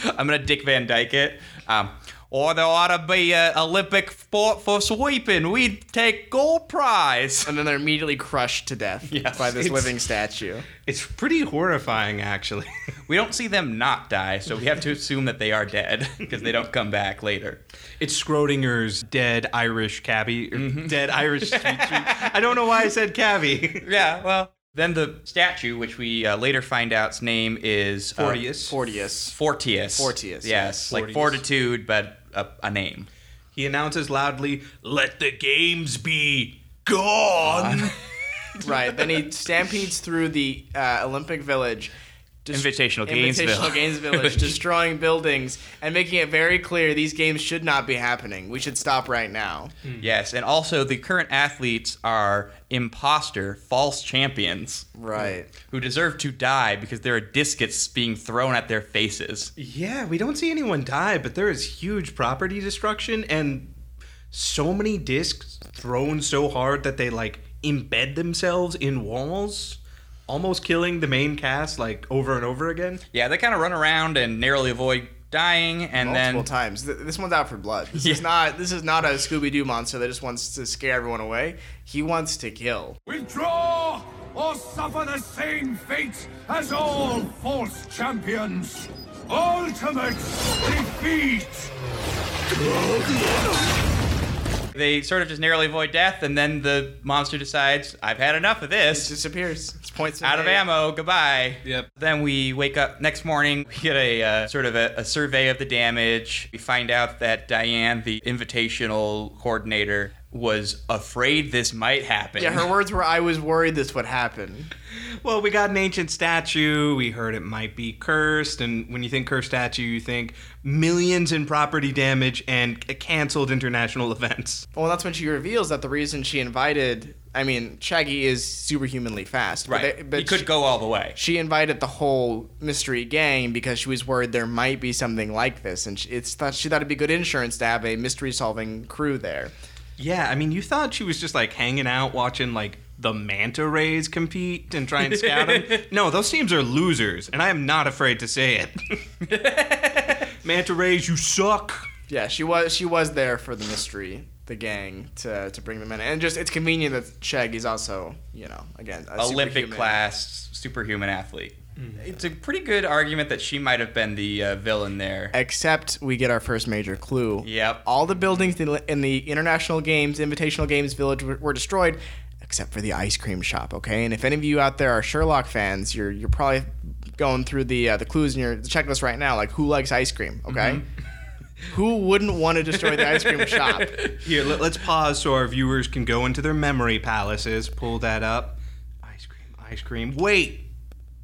[SPEAKER 1] I'm gonna Dick Van Dyke it. Um, or there ought to be an Olympic sport for sweeping. We'd take gold prize.
[SPEAKER 4] And then they're immediately crushed to death
[SPEAKER 1] Yes,
[SPEAKER 4] by this living statue.
[SPEAKER 3] it's pretty horrifying, actually.
[SPEAKER 1] We don't see them not die, so we have to assume that they are dead because they don't come back later.
[SPEAKER 3] It's Schrodinger's dead Irish cabbie, or dead Irish street street. I don't know why I said cabbie.
[SPEAKER 1] Yeah, well. Then the statue, which we uh, later find out's name is uh,
[SPEAKER 3] Fortius.
[SPEAKER 4] Fortius.
[SPEAKER 1] Fortius.
[SPEAKER 4] Fortius,
[SPEAKER 1] Yes,
[SPEAKER 4] yes.
[SPEAKER 1] like fortitude, but a, a name.
[SPEAKER 3] He announces loudly, "Let the games be gone."
[SPEAKER 4] right. Then he stampedes through the uh, Olympic Village. Dest-
[SPEAKER 1] Invitational Gainesville.
[SPEAKER 4] Invitational Gaines Village, destroying buildings and making it very clear these games should not be happening. We should stop right now. Hmm.
[SPEAKER 1] Yes, and also the current athletes are imposter, false champions.
[SPEAKER 4] Right.
[SPEAKER 1] Who deserve to die because there are discus being thrown at their faces.
[SPEAKER 3] yeah, we don't see anyone die, but there is huge property destruction and so many discs thrown so hard that they like embed themselves in walls, almost killing the main cast like over and over again.
[SPEAKER 1] Yeah, they kind of run around and narrowly avoid dying, and
[SPEAKER 4] Multiple
[SPEAKER 1] then
[SPEAKER 4] times. Th- This one's out for blood. This
[SPEAKER 1] Yeah.
[SPEAKER 4] is not. This is not a Scooby Doo monster that just wants to scare everyone away. He wants to kill.
[SPEAKER 15] Withdraw or suffer the same fate as all false champions. Ultimate defeat!
[SPEAKER 1] They sort of just narrowly avoid death, and then the monster decides, "I've had enough of
[SPEAKER 4] It
[SPEAKER 1] this."
[SPEAKER 4] disappears. It's points
[SPEAKER 1] out of ammo. Goodbye.
[SPEAKER 3] Yep.
[SPEAKER 1] Then we wake up next morning. We get a uh, sort of a, a survey of the damage. We find out that Diane, the invitational coordinator, was afraid this might happen.
[SPEAKER 4] Yeah, her words were, "I was worried this would happen."
[SPEAKER 3] Well, we got an ancient statue. We heard it might be cursed, and when you think cursed statue, you think millions in property damage and canceled international events.
[SPEAKER 4] Well, that's when she reveals that the reason she invited. I mean, Shaggy is superhumanly fast. but
[SPEAKER 1] right.
[SPEAKER 4] they- but
[SPEAKER 1] he could
[SPEAKER 4] she-
[SPEAKER 1] go all the way.
[SPEAKER 4] She invited the whole mystery gang because she was worried there might be something like this, and she, it's thought she thought it'd be good insurance to have a mystery-solving crew there.
[SPEAKER 3] Yeah, I mean, you thought she was just like hanging out watching like the manta rays compete and try and scout them. no, those teams are losers, and I am not afraid to say it. manta rays, you suck.
[SPEAKER 4] Yeah, she was she was there for the mystery, the gang to to bring them in, and just it's convenient that Shaggy's also you know again a
[SPEAKER 1] Olympic class superhuman athlete. It's a pretty good argument that she might have been the uh, villain there.
[SPEAKER 4] Except we get our first major clue.
[SPEAKER 1] Yep.
[SPEAKER 4] All the buildings in the- International Games, Invitational Games Village were, destroyed, except for the ice cream shop. Okay, and if any of you out there are Sherlock fans, you're you're probably going through the uh, the clues in your checklist right now, like who likes ice cream. Okay. Who wouldn't want to destroy the ice cream shop?
[SPEAKER 3] Here, let, us pause so our viewers can go into their memory palaces. Pull that up. Ice cream, ice cream. Wait,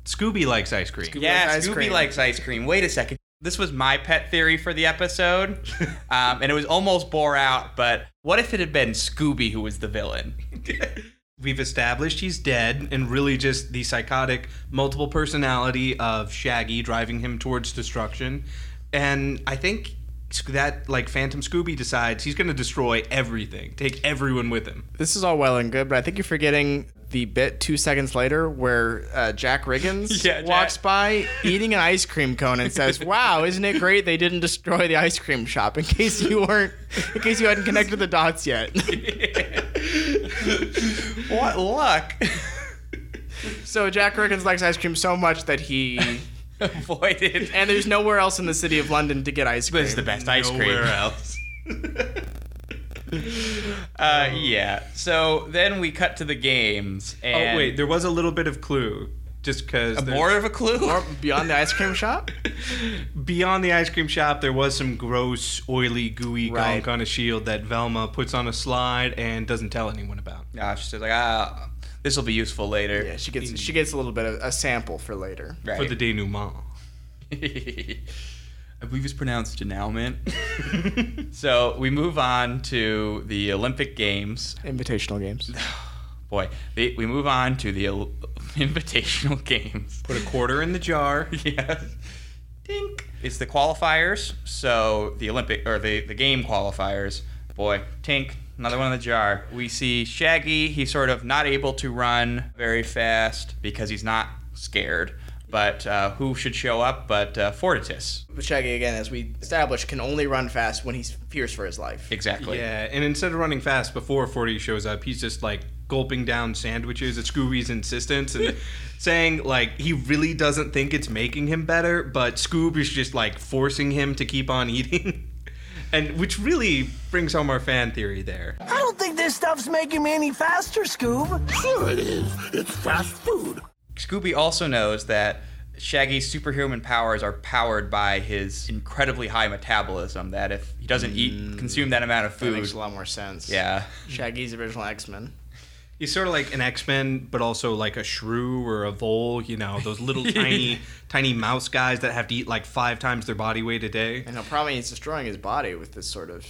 [SPEAKER 3] Scooby likes ice cream.
[SPEAKER 1] yeah,
[SPEAKER 4] likes ice
[SPEAKER 1] Scooby
[SPEAKER 4] cream.
[SPEAKER 1] likes ice cream. Wait a second. This was my pet theory for the episode, um, and it was almost bore out. But what if it had been Scooby who was the villain?
[SPEAKER 3] We've established he's dead, and really just the psychotic multiple personality of Shaggy driving him towards destruction. And I think that, like, Phantom Scooby decides he's going to destroy everything, take everyone with him.
[SPEAKER 4] This is all well and good, but I think you're forgetting the bit two seconds later where uh, Jack Riggins
[SPEAKER 1] Yeah, Jack-
[SPEAKER 4] walks by eating an ice cream cone and says, "Wow, isn't it great they didn't destroy the ice cream shop?" In case you weren't, in case you hadn't connected the dots yet.
[SPEAKER 1] what luck!
[SPEAKER 4] so Jack Riggins likes ice cream so much that he
[SPEAKER 1] avoided,
[SPEAKER 4] and there's nowhere else in the city of London to get ice cream.
[SPEAKER 1] This is the best ice cream.
[SPEAKER 3] Nowhere else.
[SPEAKER 1] Uh, yeah. So then we cut to the games. And
[SPEAKER 3] oh, wait, there was a little bit of clue. Just because.
[SPEAKER 1] more of a clue?
[SPEAKER 4] Or beyond the ice cream shop?
[SPEAKER 3] Beyond the ice cream shop, there was some gross, oily, gooey
[SPEAKER 4] Right.
[SPEAKER 3] gunk on a shield that Velma puts on a slide and doesn't tell anyone about.
[SPEAKER 1] Yeah, she's just like, ah, this will be useful later.
[SPEAKER 4] Yeah, she gets she gets a little bit of a sample for later.
[SPEAKER 1] Right.
[SPEAKER 3] For the denouement.
[SPEAKER 1] I believe it's pronounced denouement. so we move on to the Olympic Games.
[SPEAKER 4] Invitational games.
[SPEAKER 1] Boy, the, we move on to the Ol- Invitational Games.
[SPEAKER 3] Put a quarter in the jar.
[SPEAKER 1] yes. Dink. It's the qualifiers. So the Olympic or the, the game qualifiers. Boy, tink. Another one in the jar. We see Shaggy. He's sort of not able to run very fast because he's not scared. But uh, who should show up but uh, Fortius?
[SPEAKER 4] But Shaggy, again, as we established, can only run fast when he fears for his life.
[SPEAKER 1] Exactly.
[SPEAKER 3] Yeah, and instead of running fast before 40 shows up, he's just like gulping down sandwiches at Scooby's insistence and saying like he really doesn't think it's making him better, but Scoob is just like forcing him to keep on eating. And which really brings home our fan theory there.
[SPEAKER 13] I don't think this stuff's making me any faster, Scoob.
[SPEAKER 7] Sure it is. It's fast food.
[SPEAKER 1] Scooby also knows that Shaggy's superhuman powers are powered by his incredibly high metabolism. That if he doesn't eat, mm. consume that amount of
[SPEAKER 4] That
[SPEAKER 1] food,
[SPEAKER 4] makes a lot more sense.
[SPEAKER 1] yeah,
[SPEAKER 4] Shaggy's original X Men.
[SPEAKER 3] He's sort of like an X-Men, but also like a shrew or a vole, you know, those little tiny, tiny mouse guys that have to eat like five times their body weight a day.
[SPEAKER 4] And he'll probably he's destroying his body with this sort of.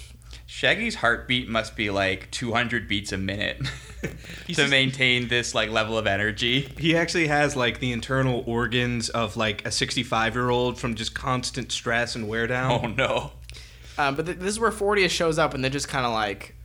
[SPEAKER 1] Shaggy's heartbeat must be like 200 beats a minute to maintain this like level of energy.
[SPEAKER 3] He actually has like the internal organs of like a 65 year old from just constant stress and wear down.
[SPEAKER 1] Oh no.
[SPEAKER 4] Um, but th- this is where Fortius shows up and then just kind of like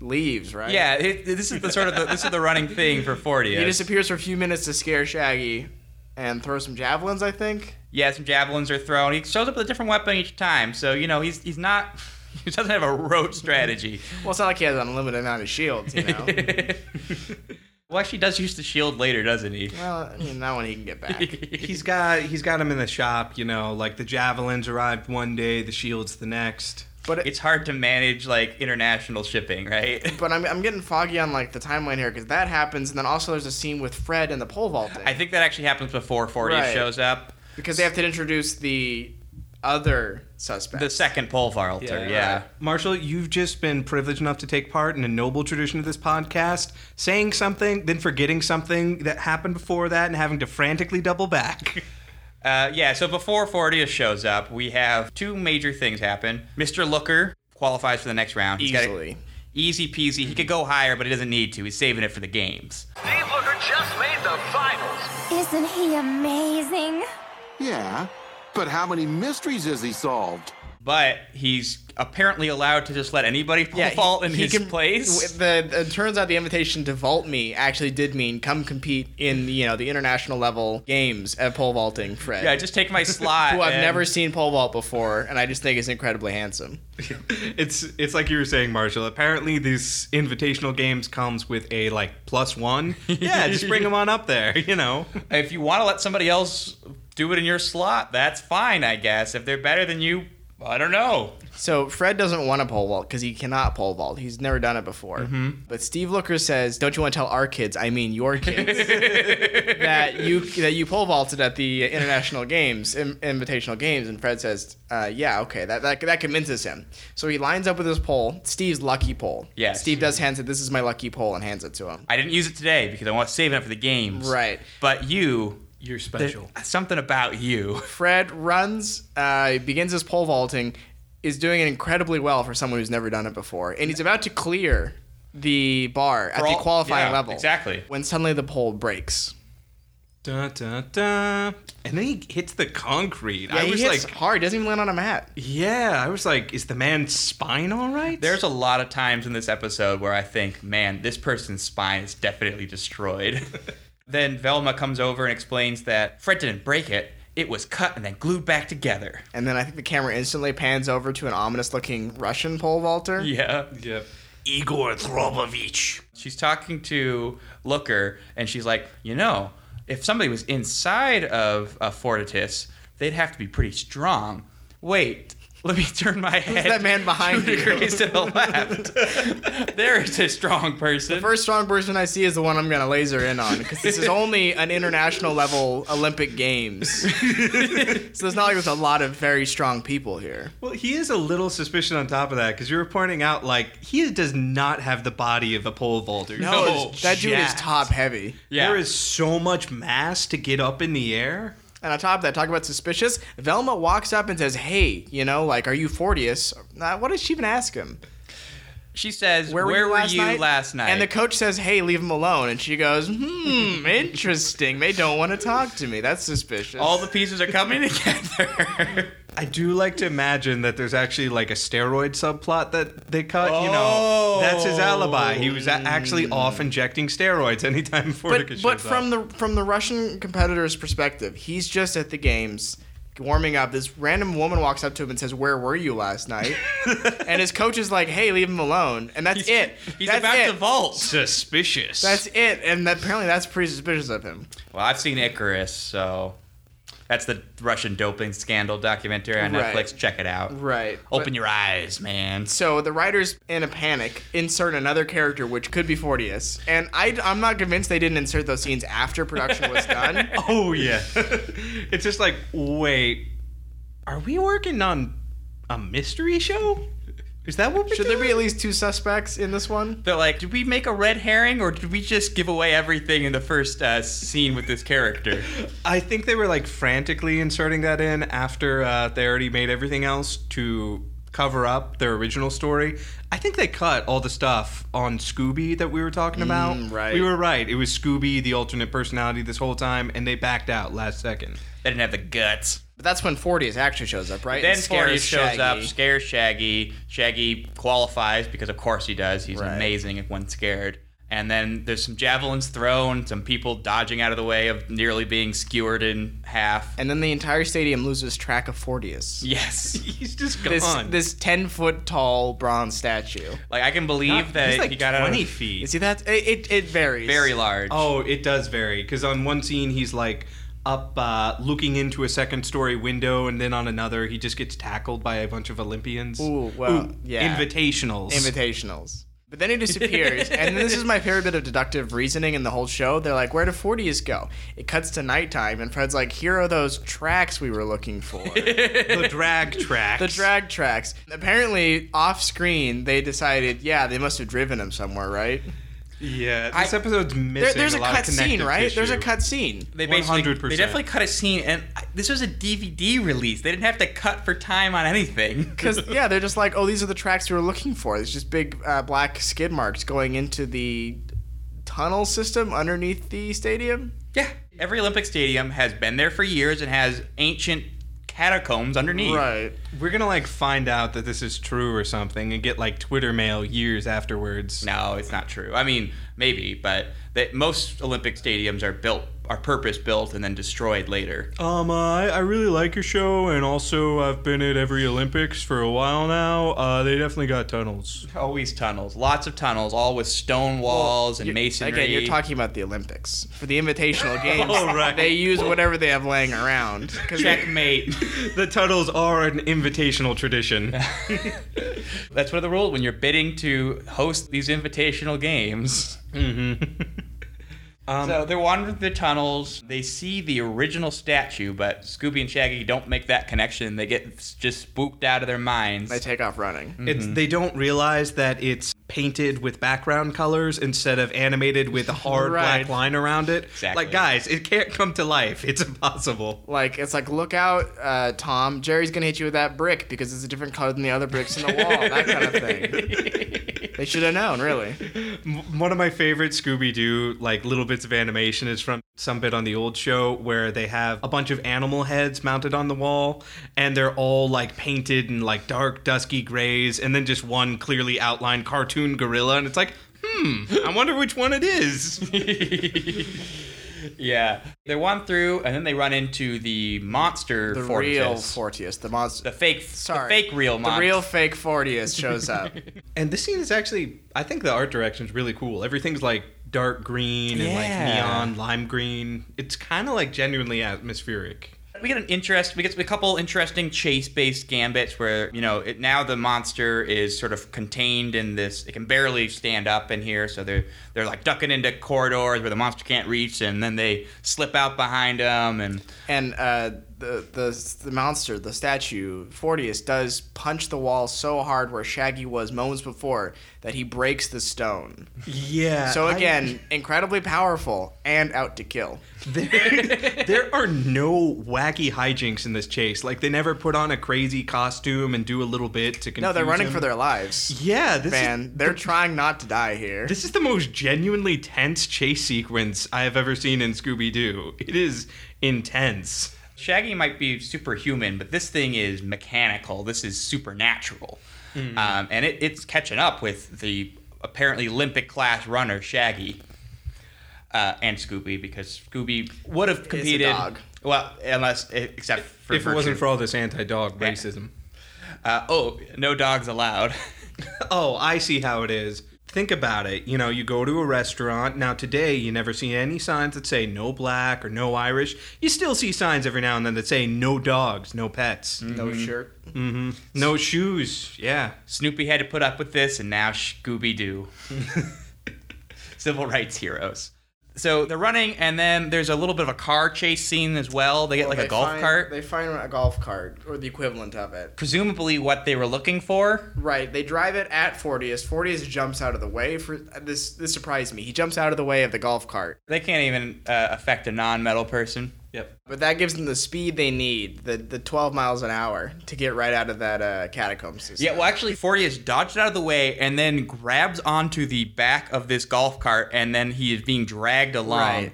[SPEAKER 4] leaves, right?
[SPEAKER 1] Yeah, it, this is the sort of the, this is the running thing for 40.
[SPEAKER 4] He disappears for a few minutes to scare Shaggy and throw some javelins, I think.
[SPEAKER 1] yeah, some javelins are thrown. He shows up with a different weapon each time, so you know he's he's not he doesn't have a rote strategy.
[SPEAKER 4] Well, it's not like he has an unlimited amount of shields, you know.
[SPEAKER 1] Well, actually, he does use the shield later, doesn't he?
[SPEAKER 4] well, I mean, that one he can get back.
[SPEAKER 3] He's got he's got them in the shop, you know, like the javelins arrived one day, the shields the next.
[SPEAKER 4] But
[SPEAKER 1] It's hard to manage like international shipping, right?
[SPEAKER 4] but I'm, I'm getting foggy on like the timeline here because that happens, and then also there's a scene with Fred and the pole vaulting
[SPEAKER 1] I think that actually happens before 40
[SPEAKER 4] Right.
[SPEAKER 1] shows up.
[SPEAKER 4] because they have to introduce the other suspect.
[SPEAKER 1] The second pole vaulter, yeah.
[SPEAKER 3] Marshall, you've just been privileged enough to take part in a noble tradition of this podcast, saying something, then forgetting something that happened before that and having to frantically double back.
[SPEAKER 1] Uh, yeah, so before Fortius shows up, we have two major things happen. Mr. Looker qualifies for the next round. He's got it
[SPEAKER 4] Easily.
[SPEAKER 1] easy peasy. He could go higher, but he doesn't need to. He's saving it for the games.
[SPEAKER 16] Steve Looker just made the finals.
[SPEAKER 11] Isn't he amazing?
[SPEAKER 7] Yeah, but how many mysteries has he solved?
[SPEAKER 1] but he's apparently allowed to just let anybody pole
[SPEAKER 4] Yeah, he-
[SPEAKER 1] vault in
[SPEAKER 4] he
[SPEAKER 1] his
[SPEAKER 4] can-
[SPEAKER 1] place.
[SPEAKER 4] The, the- it turns out the invitation to vault me actually did mean come compete in you know the international level games at pole vaulting, Fred.
[SPEAKER 1] Yeah, just take my slot.
[SPEAKER 4] who I've
[SPEAKER 1] and-
[SPEAKER 4] never seen pole vault before, and I just think is incredibly handsome.
[SPEAKER 3] It's it's like you were saying, Marshall. Apparently, these invitational games comes with a like plus one. Yeah, just bring them on up there. You know.
[SPEAKER 1] If you want to let somebody else do it in your slot, that's fine, I guess. If they're better than you, I don't know.
[SPEAKER 4] So Fred doesn't want to pole vault because he cannot pole vault. He's never done it before.
[SPEAKER 1] Mm-hmm.
[SPEAKER 4] But Steve Looker says, "Don't you want to tell our kids? I mean your kids, that you that you pole vaulted at the international games, in, invitational games?" And Fred says, uh, "Yeah, okay, that, that that convinces him." So he lines up with his pole, Steve's lucky pole.
[SPEAKER 1] Yes.
[SPEAKER 4] Steve does hands it. This is my lucky pole, and hands it to him.
[SPEAKER 1] I didn't use it today because I want to save it for the games.
[SPEAKER 4] Right.
[SPEAKER 1] But you,
[SPEAKER 3] You're
[SPEAKER 1] special. something about you.
[SPEAKER 4] Fred runs, uh, begins his pole vaulting, is doing it incredibly well for someone who's never done it before, and he's about to clear the bar at
[SPEAKER 1] For
[SPEAKER 4] the qualifying
[SPEAKER 1] yeah,
[SPEAKER 4] level.
[SPEAKER 1] exactly.
[SPEAKER 4] When suddenly the pole breaks.
[SPEAKER 3] Dun, dun, dun. And then he hits the concrete.
[SPEAKER 4] Yeah,
[SPEAKER 3] I
[SPEAKER 4] he
[SPEAKER 3] was
[SPEAKER 4] hits
[SPEAKER 3] like,
[SPEAKER 4] hard. Doesn't even land on a mat.
[SPEAKER 3] yeah, I was like, is the man's spine all right?
[SPEAKER 1] There's a lot of times in this episode where I think, man, this person's spine is definitely destroyed. then Velma comes over and explains that Fred didn't break it. It was cut and then glued back together.
[SPEAKER 4] And then I think the camera instantly pans over to an ominous-looking Russian pole vaulter.
[SPEAKER 1] Yeah.
[SPEAKER 3] Yep.
[SPEAKER 1] Igor Throbovich. She's talking to Looker, and she's like, you know, if somebody was inside of a Fortius, they'd have to be pretty strong. Wait, let me turn my head.
[SPEAKER 4] that man behind
[SPEAKER 1] two
[SPEAKER 4] you?
[SPEAKER 1] degrees to the left. there is a strong person.
[SPEAKER 4] The first strong person I see is the one I'm gonna laser in on because this is only an international level Olympic Games. so it's not like there's a lot of very strong people here.
[SPEAKER 3] Well, he is a little suspicious on top of that because you were pointing out like he does not have the body of a pole vaulter.
[SPEAKER 4] No,
[SPEAKER 3] He's
[SPEAKER 4] that dude is top heavy.
[SPEAKER 3] Yeah, There is so much mass to get up in the air.
[SPEAKER 4] And on top of that, talk about suspicious. Velma walks up and says, "Hey, you know, like, are you Fortius?" Uh, what does she even ask him?
[SPEAKER 1] She says,
[SPEAKER 4] Where
[SPEAKER 1] "Where,
[SPEAKER 4] were you,
[SPEAKER 1] were
[SPEAKER 4] last,
[SPEAKER 1] you
[SPEAKER 4] night?
[SPEAKER 1] last night?"
[SPEAKER 4] And the coach says, "Hey, leave him alone." And she goes, "Hmm, interesting. They don't want to talk to me. That's suspicious."
[SPEAKER 1] All the pieces are coming together.
[SPEAKER 3] I do like to imagine that there's actually like a steroid subplot that they cut. You know, that's his alibi. He was actually off injecting steroids anytime Fortica
[SPEAKER 4] but
[SPEAKER 3] shows
[SPEAKER 4] but from
[SPEAKER 3] up.
[SPEAKER 4] the from the Russian competitor's perspective, he's just at the games warming up. This random woman walks up to him and says, "Where were you last night?" and his coach is like, "Hey, leave him alone." And that's it.
[SPEAKER 1] he's
[SPEAKER 4] That's
[SPEAKER 1] about
[SPEAKER 4] it.
[SPEAKER 1] to vault.
[SPEAKER 3] Suspicious.
[SPEAKER 4] That's it. And that, apparently, that's pretty suspicious of him.
[SPEAKER 1] Well, I've seen Icarus, so that's the Russian doping scandal documentary on
[SPEAKER 4] Right.
[SPEAKER 1] Netflix. Check it out.
[SPEAKER 4] Right.
[SPEAKER 1] Open your eyes, man.
[SPEAKER 4] So the writers, in a panic, insert another character, which could be Fortius. And I, I'm not convinced they didn't insert those scenes after production was done.
[SPEAKER 3] oh yeah. it's just like, wait, are we working on a mystery show? Is that what?
[SPEAKER 4] Should there be at least two suspects in this one?
[SPEAKER 1] They're like, did we make a red herring or did we just give away everything in the first uh, scene with this character?
[SPEAKER 3] I think they were like frantically inserting that in after uh, they already made everything else to cover up their original story. I think they cut all the stuff on Scooby that we were talking about.
[SPEAKER 4] Mm, right.
[SPEAKER 3] We were right. It was Scooby, the alternate personality, this whole time, and they backed out last second.
[SPEAKER 1] They didn't have the guts.
[SPEAKER 4] But that's when Fortius actually shows up, right?
[SPEAKER 1] Then
[SPEAKER 4] And scares
[SPEAKER 1] Fortius shows up, scares Shaggy. Shaggy qualifies because, of course, he does. He's
[SPEAKER 4] Right.
[SPEAKER 1] amazing when scared. And then there's some javelins thrown, some people dodging out of the way of nearly being skewered in half.
[SPEAKER 4] And then the entire stadium loses track of Fortius.
[SPEAKER 1] Yes.
[SPEAKER 3] He's just
[SPEAKER 4] This
[SPEAKER 3] gone.
[SPEAKER 4] this ten foot tall bronze statue.
[SPEAKER 1] Like I can believe
[SPEAKER 3] Not-
[SPEAKER 1] that
[SPEAKER 3] he's like
[SPEAKER 1] he got out
[SPEAKER 3] 20
[SPEAKER 1] of
[SPEAKER 3] feet.
[SPEAKER 4] You see that? It it, it varies.
[SPEAKER 1] very large.
[SPEAKER 3] Oh, it does vary because on one scene he's like up uh, looking into a second story window, and then on another he just gets tackled by a bunch of Olympians.
[SPEAKER 4] Ooh, well, yeah.
[SPEAKER 3] Invitationals.
[SPEAKER 4] Invitationals. But then he disappears, and this is my favorite bit of deductive reasoning in the whole show. They're like, "Where do 40s go?" It cuts to nighttime, and Fred's like, "Here are those tracks we were looking for."
[SPEAKER 3] the drag tracks.
[SPEAKER 4] the drag tracks. Apparently, off screen, they decided, yeah, they must have driven him somewhere, right?
[SPEAKER 3] Yeah, this episode's missing
[SPEAKER 4] There, there's a,
[SPEAKER 3] a, lot
[SPEAKER 4] cut
[SPEAKER 3] of
[SPEAKER 4] scene, right? There's a cut scene.
[SPEAKER 1] They basically
[SPEAKER 3] 100%.
[SPEAKER 1] they definitely cut a scene, and I- this was a DVD release. They didn't have to cut for time on anything.
[SPEAKER 4] Because yeah, they're just like, oh, these are the tracks we were looking for. It's just big uh, black skid marks going into the tunnel system underneath the stadium.
[SPEAKER 1] yeah, every Olympic stadium has been there for years and has ancient catacombs underneath.
[SPEAKER 4] Right.
[SPEAKER 3] We're gonna like find out that this is true or something and get like Twitter mail years afterwards.
[SPEAKER 1] No, it's not true. I mean, maybe, but that most Olympic stadiums are built, are purpose built, and then destroyed later.
[SPEAKER 3] Um, uh, I, I really like your show, and also I've been at every Olympics for a while now. Uh, they definitely got tunnels.
[SPEAKER 1] Always tunnels, lots of tunnels, all with stone walls and masonry.
[SPEAKER 4] Again, you're talking about the Olympics. For the Invitational Games,
[SPEAKER 3] Oh, right.
[SPEAKER 4] they use whatever they have laying around.
[SPEAKER 1] Checkmate.
[SPEAKER 3] the tunnels are an invitational tradition.
[SPEAKER 1] That's one of the rules when you're bidding to host these invitational games.
[SPEAKER 3] Mm-hmm. Um,
[SPEAKER 1] so they're wandering through the tunnels. They see the original statue, but Scooby and Shaggy don't make that connection. They get just spooked out of their minds.
[SPEAKER 4] they take off running.
[SPEAKER 3] It's they don't realize that it's painted with background colors instead of animated with a hard
[SPEAKER 4] Right.
[SPEAKER 3] black line around it.
[SPEAKER 1] Exactly.
[SPEAKER 3] Like guys, it can't come to life. It's impossible.
[SPEAKER 4] Like it's like, look out, uh, Tom. Jerry's gonna hit you with that brick because it's a different color than the other bricks in the wall. that kind of thing. they should have known, really.
[SPEAKER 3] M- One of my favorite Scooby Doo like little bits of animation is from some bit on the old show where they have a bunch of animal heads mounted on the wall and they're all like painted in like dark dusky grays and then just one clearly outlined cartoon gorilla and it's like hmm I wonder which one it is.
[SPEAKER 1] yeah, they wander through, and then they run into the monster
[SPEAKER 4] The
[SPEAKER 1] Fortress.
[SPEAKER 4] real Fortius, the monster.
[SPEAKER 1] the fake,
[SPEAKER 4] Sorry,
[SPEAKER 1] the fake real
[SPEAKER 4] the real fake Fortius shows up.
[SPEAKER 3] And this scene is actually, I think the art direction is really cool. Everything's like dark green and like neon, lime green. It's kind of like genuinely atmospheric.
[SPEAKER 1] We get an interest. We get a couple interesting chase-based gambits where you know it, now the monster is sort of contained in this. It can barely stand up in here, so they're they're like ducking into corridors where the monster can't reach, and then they slip out behind them. And
[SPEAKER 4] and uh, the the the monster, the statue, Fortius, does punch the wall so hard where Shaggy was moments before that he breaks the stone.
[SPEAKER 3] Yeah.
[SPEAKER 4] So
[SPEAKER 3] I-
[SPEAKER 4] again, incredibly powerful and out to kill.
[SPEAKER 3] there, there are no wacky hijinks in this chase. Like they never put on a crazy costume and do a little bit to confuse
[SPEAKER 4] No, they're running
[SPEAKER 3] him.
[SPEAKER 4] for their lives.
[SPEAKER 3] Yeah, this
[SPEAKER 4] Man,
[SPEAKER 3] is
[SPEAKER 4] they're trying not to die here.
[SPEAKER 3] this is the most genuinely tense chase sequence I have ever seen in Scooby Doo. It is intense.
[SPEAKER 1] Shaggy might be superhuman, but this thing is mechanical. This is supernatural,
[SPEAKER 3] Mhm.
[SPEAKER 1] um, and it, it's catching up with the apparently Olympic class runner Shaggy uh, and Scooby because Scooby would have competed.
[SPEAKER 4] dog.
[SPEAKER 1] Well, unless except for
[SPEAKER 3] if it wasn't for all this anti-dog
[SPEAKER 1] Yeah.
[SPEAKER 3] racism.
[SPEAKER 1] Uh, oh, no dogs allowed.
[SPEAKER 3] Oh, I see how it is. Think about it. You know, you go to a restaurant. Now, today, you never see any signs that say no black or no Irish. You still see signs every now and then that say no dogs, no pets.
[SPEAKER 4] No shirt.
[SPEAKER 3] Mm-hmm. No shoes. Yeah.
[SPEAKER 1] Snoopy had to put up with this, and now Scooby Doo. Civil rights heroes. So they're running, and then there's a little bit of a car chase scene as well. They get like
[SPEAKER 4] They
[SPEAKER 1] a golf
[SPEAKER 4] find-
[SPEAKER 1] cart.
[SPEAKER 4] They find a golf cart or the equivalent of it.
[SPEAKER 1] Presumably, what they were looking for.
[SPEAKER 4] Right, they drive it at Fortius. Fortius jumps out of the way. For this, this surprised me. He jumps out of the way of the golf cart.
[SPEAKER 1] They can't even uh, affect a non-metal person.
[SPEAKER 3] Yep.
[SPEAKER 4] But that gives them the speed they need, the the 12 miles an hour, to get right out of that uh, catacomb system.
[SPEAKER 1] Yeah, well, actually, Fortius dodged out of the way and then grabs onto the back of this golf cart, and then he is being dragged along.
[SPEAKER 4] Right.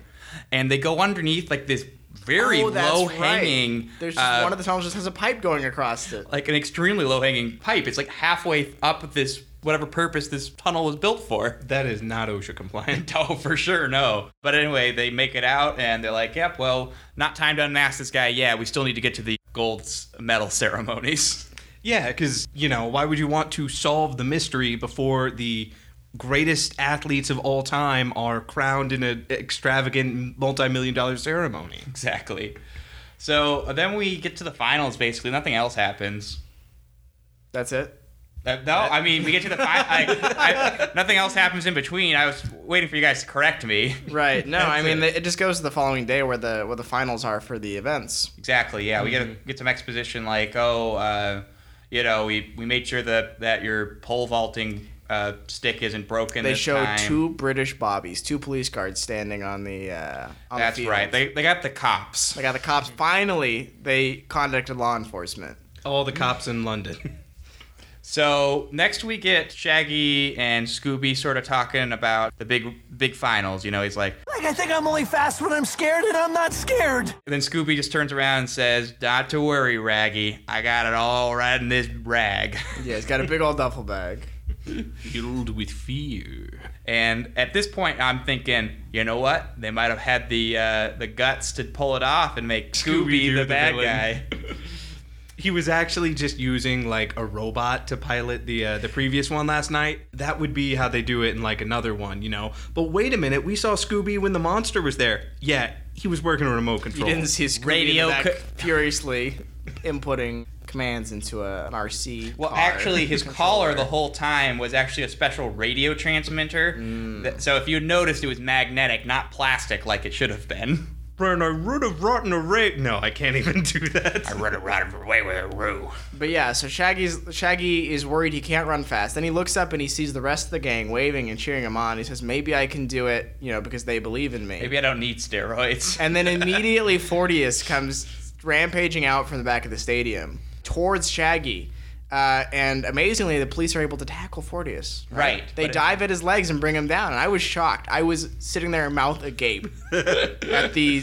[SPEAKER 1] And they go underneath like this very
[SPEAKER 4] Oh, that's
[SPEAKER 1] low
[SPEAKER 4] right.
[SPEAKER 1] hanging.
[SPEAKER 4] There's
[SPEAKER 1] uh,
[SPEAKER 4] one of the tunnels just has a pipe going across it.
[SPEAKER 1] like an extremely low hanging pipe. It's like halfway up this whatever purpose this tunnel was built for.
[SPEAKER 3] That is not OSHA compliant.
[SPEAKER 1] Oh, for sure, no. But anyway, they make it out and they're like, "Yep, well, not time to unmask this guy. Yeah, we still need to get to the gold medal ceremonies."
[SPEAKER 3] Yeah, because, you know, why would you want to solve the mystery before the greatest athletes of all time are crowned in an extravagant multi million dollar ceremony?
[SPEAKER 1] Exactly. So then we get to the finals. Basically, nothing else happens.
[SPEAKER 4] That's it.
[SPEAKER 1] No, I mean we get to the final. I, I, nothing else happens in between. I was waiting for you guys to correct me.
[SPEAKER 4] Right. No, I mean
[SPEAKER 1] it.
[SPEAKER 4] it just goes to the following day where the where the finals are for the events.
[SPEAKER 1] Exactly. Yeah, we
[SPEAKER 4] Mm-hmm.
[SPEAKER 1] get get some exposition like, oh, uh, you know, we we made sure that that your pole vaulting uh, stick isn't broken.
[SPEAKER 4] They
[SPEAKER 1] this
[SPEAKER 4] show
[SPEAKER 1] time.
[SPEAKER 4] two British bobbies, two police guards standing on the. Uh, on
[SPEAKER 1] That's
[SPEAKER 4] the field.
[SPEAKER 1] right. They they got the cops.
[SPEAKER 4] They got the cops. Finally, they contacted law enforcement.
[SPEAKER 3] All the cops in London.
[SPEAKER 1] So next we get Shaggy and Scooby sort of talking about the big big finals. You know, he's like,
[SPEAKER 13] like I think I'm only fast when I'm scared, and I'm not scared.
[SPEAKER 1] And then Scooby just turns around and says, Not to worry, Raggy. I got it all right in this rag.
[SPEAKER 4] Yeah, he's got a big old duffel bag.
[SPEAKER 3] Filled with fear.
[SPEAKER 1] And at this point, I'm thinking, you know what? They might have had the uh, the guts to pull it off and make Scooby,
[SPEAKER 3] Scooby-Doo
[SPEAKER 1] the
[SPEAKER 3] the
[SPEAKER 1] bad
[SPEAKER 3] villain.
[SPEAKER 1] guy.
[SPEAKER 3] He was actually just using like a robot to pilot the uh, the previous one last night. That would be how they do it in like another one, you know. But wait a minute, we saw Scooby when the monster was there. Yeah, he was working a remote
[SPEAKER 4] You
[SPEAKER 3] control.
[SPEAKER 4] didn't see Scooby
[SPEAKER 1] Radio
[SPEAKER 4] Radio
[SPEAKER 1] co-
[SPEAKER 4] furiously inputting commands into a, an RC.
[SPEAKER 1] Well,
[SPEAKER 4] car.
[SPEAKER 1] actually, his collar the whole time was actually a special radio transmitter.
[SPEAKER 3] Mm.
[SPEAKER 1] That- So if you noticed, it was magnetic, not plastic like it should have been.
[SPEAKER 3] Brian, I would have rotten a rate. No, I can't even do that.
[SPEAKER 1] I run around away with a roo.
[SPEAKER 4] But yeah, so Shaggy's Shaggy is worried he can't run fast. Then he looks up and he sees the rest of the gang waving and cheering him on. He says, "Maybe I can do it, you know, because they believe in me."
[SPEAKER 1] Maybe I don't need steroids.
[SPEAKER 4] And then immediately Fortius comes rampaging out from the back of the stadium towards Shaggy. Uh, and amazingly, the police are able to tackle Fortius.
[SPEAKER 1] Right,
[SPEAKER 4] They
[SPEAKER 1] but it-
[SPEAKER 4] dive at his legs and bring him down. And I was shocked. I was sitting there, mouth agape, at the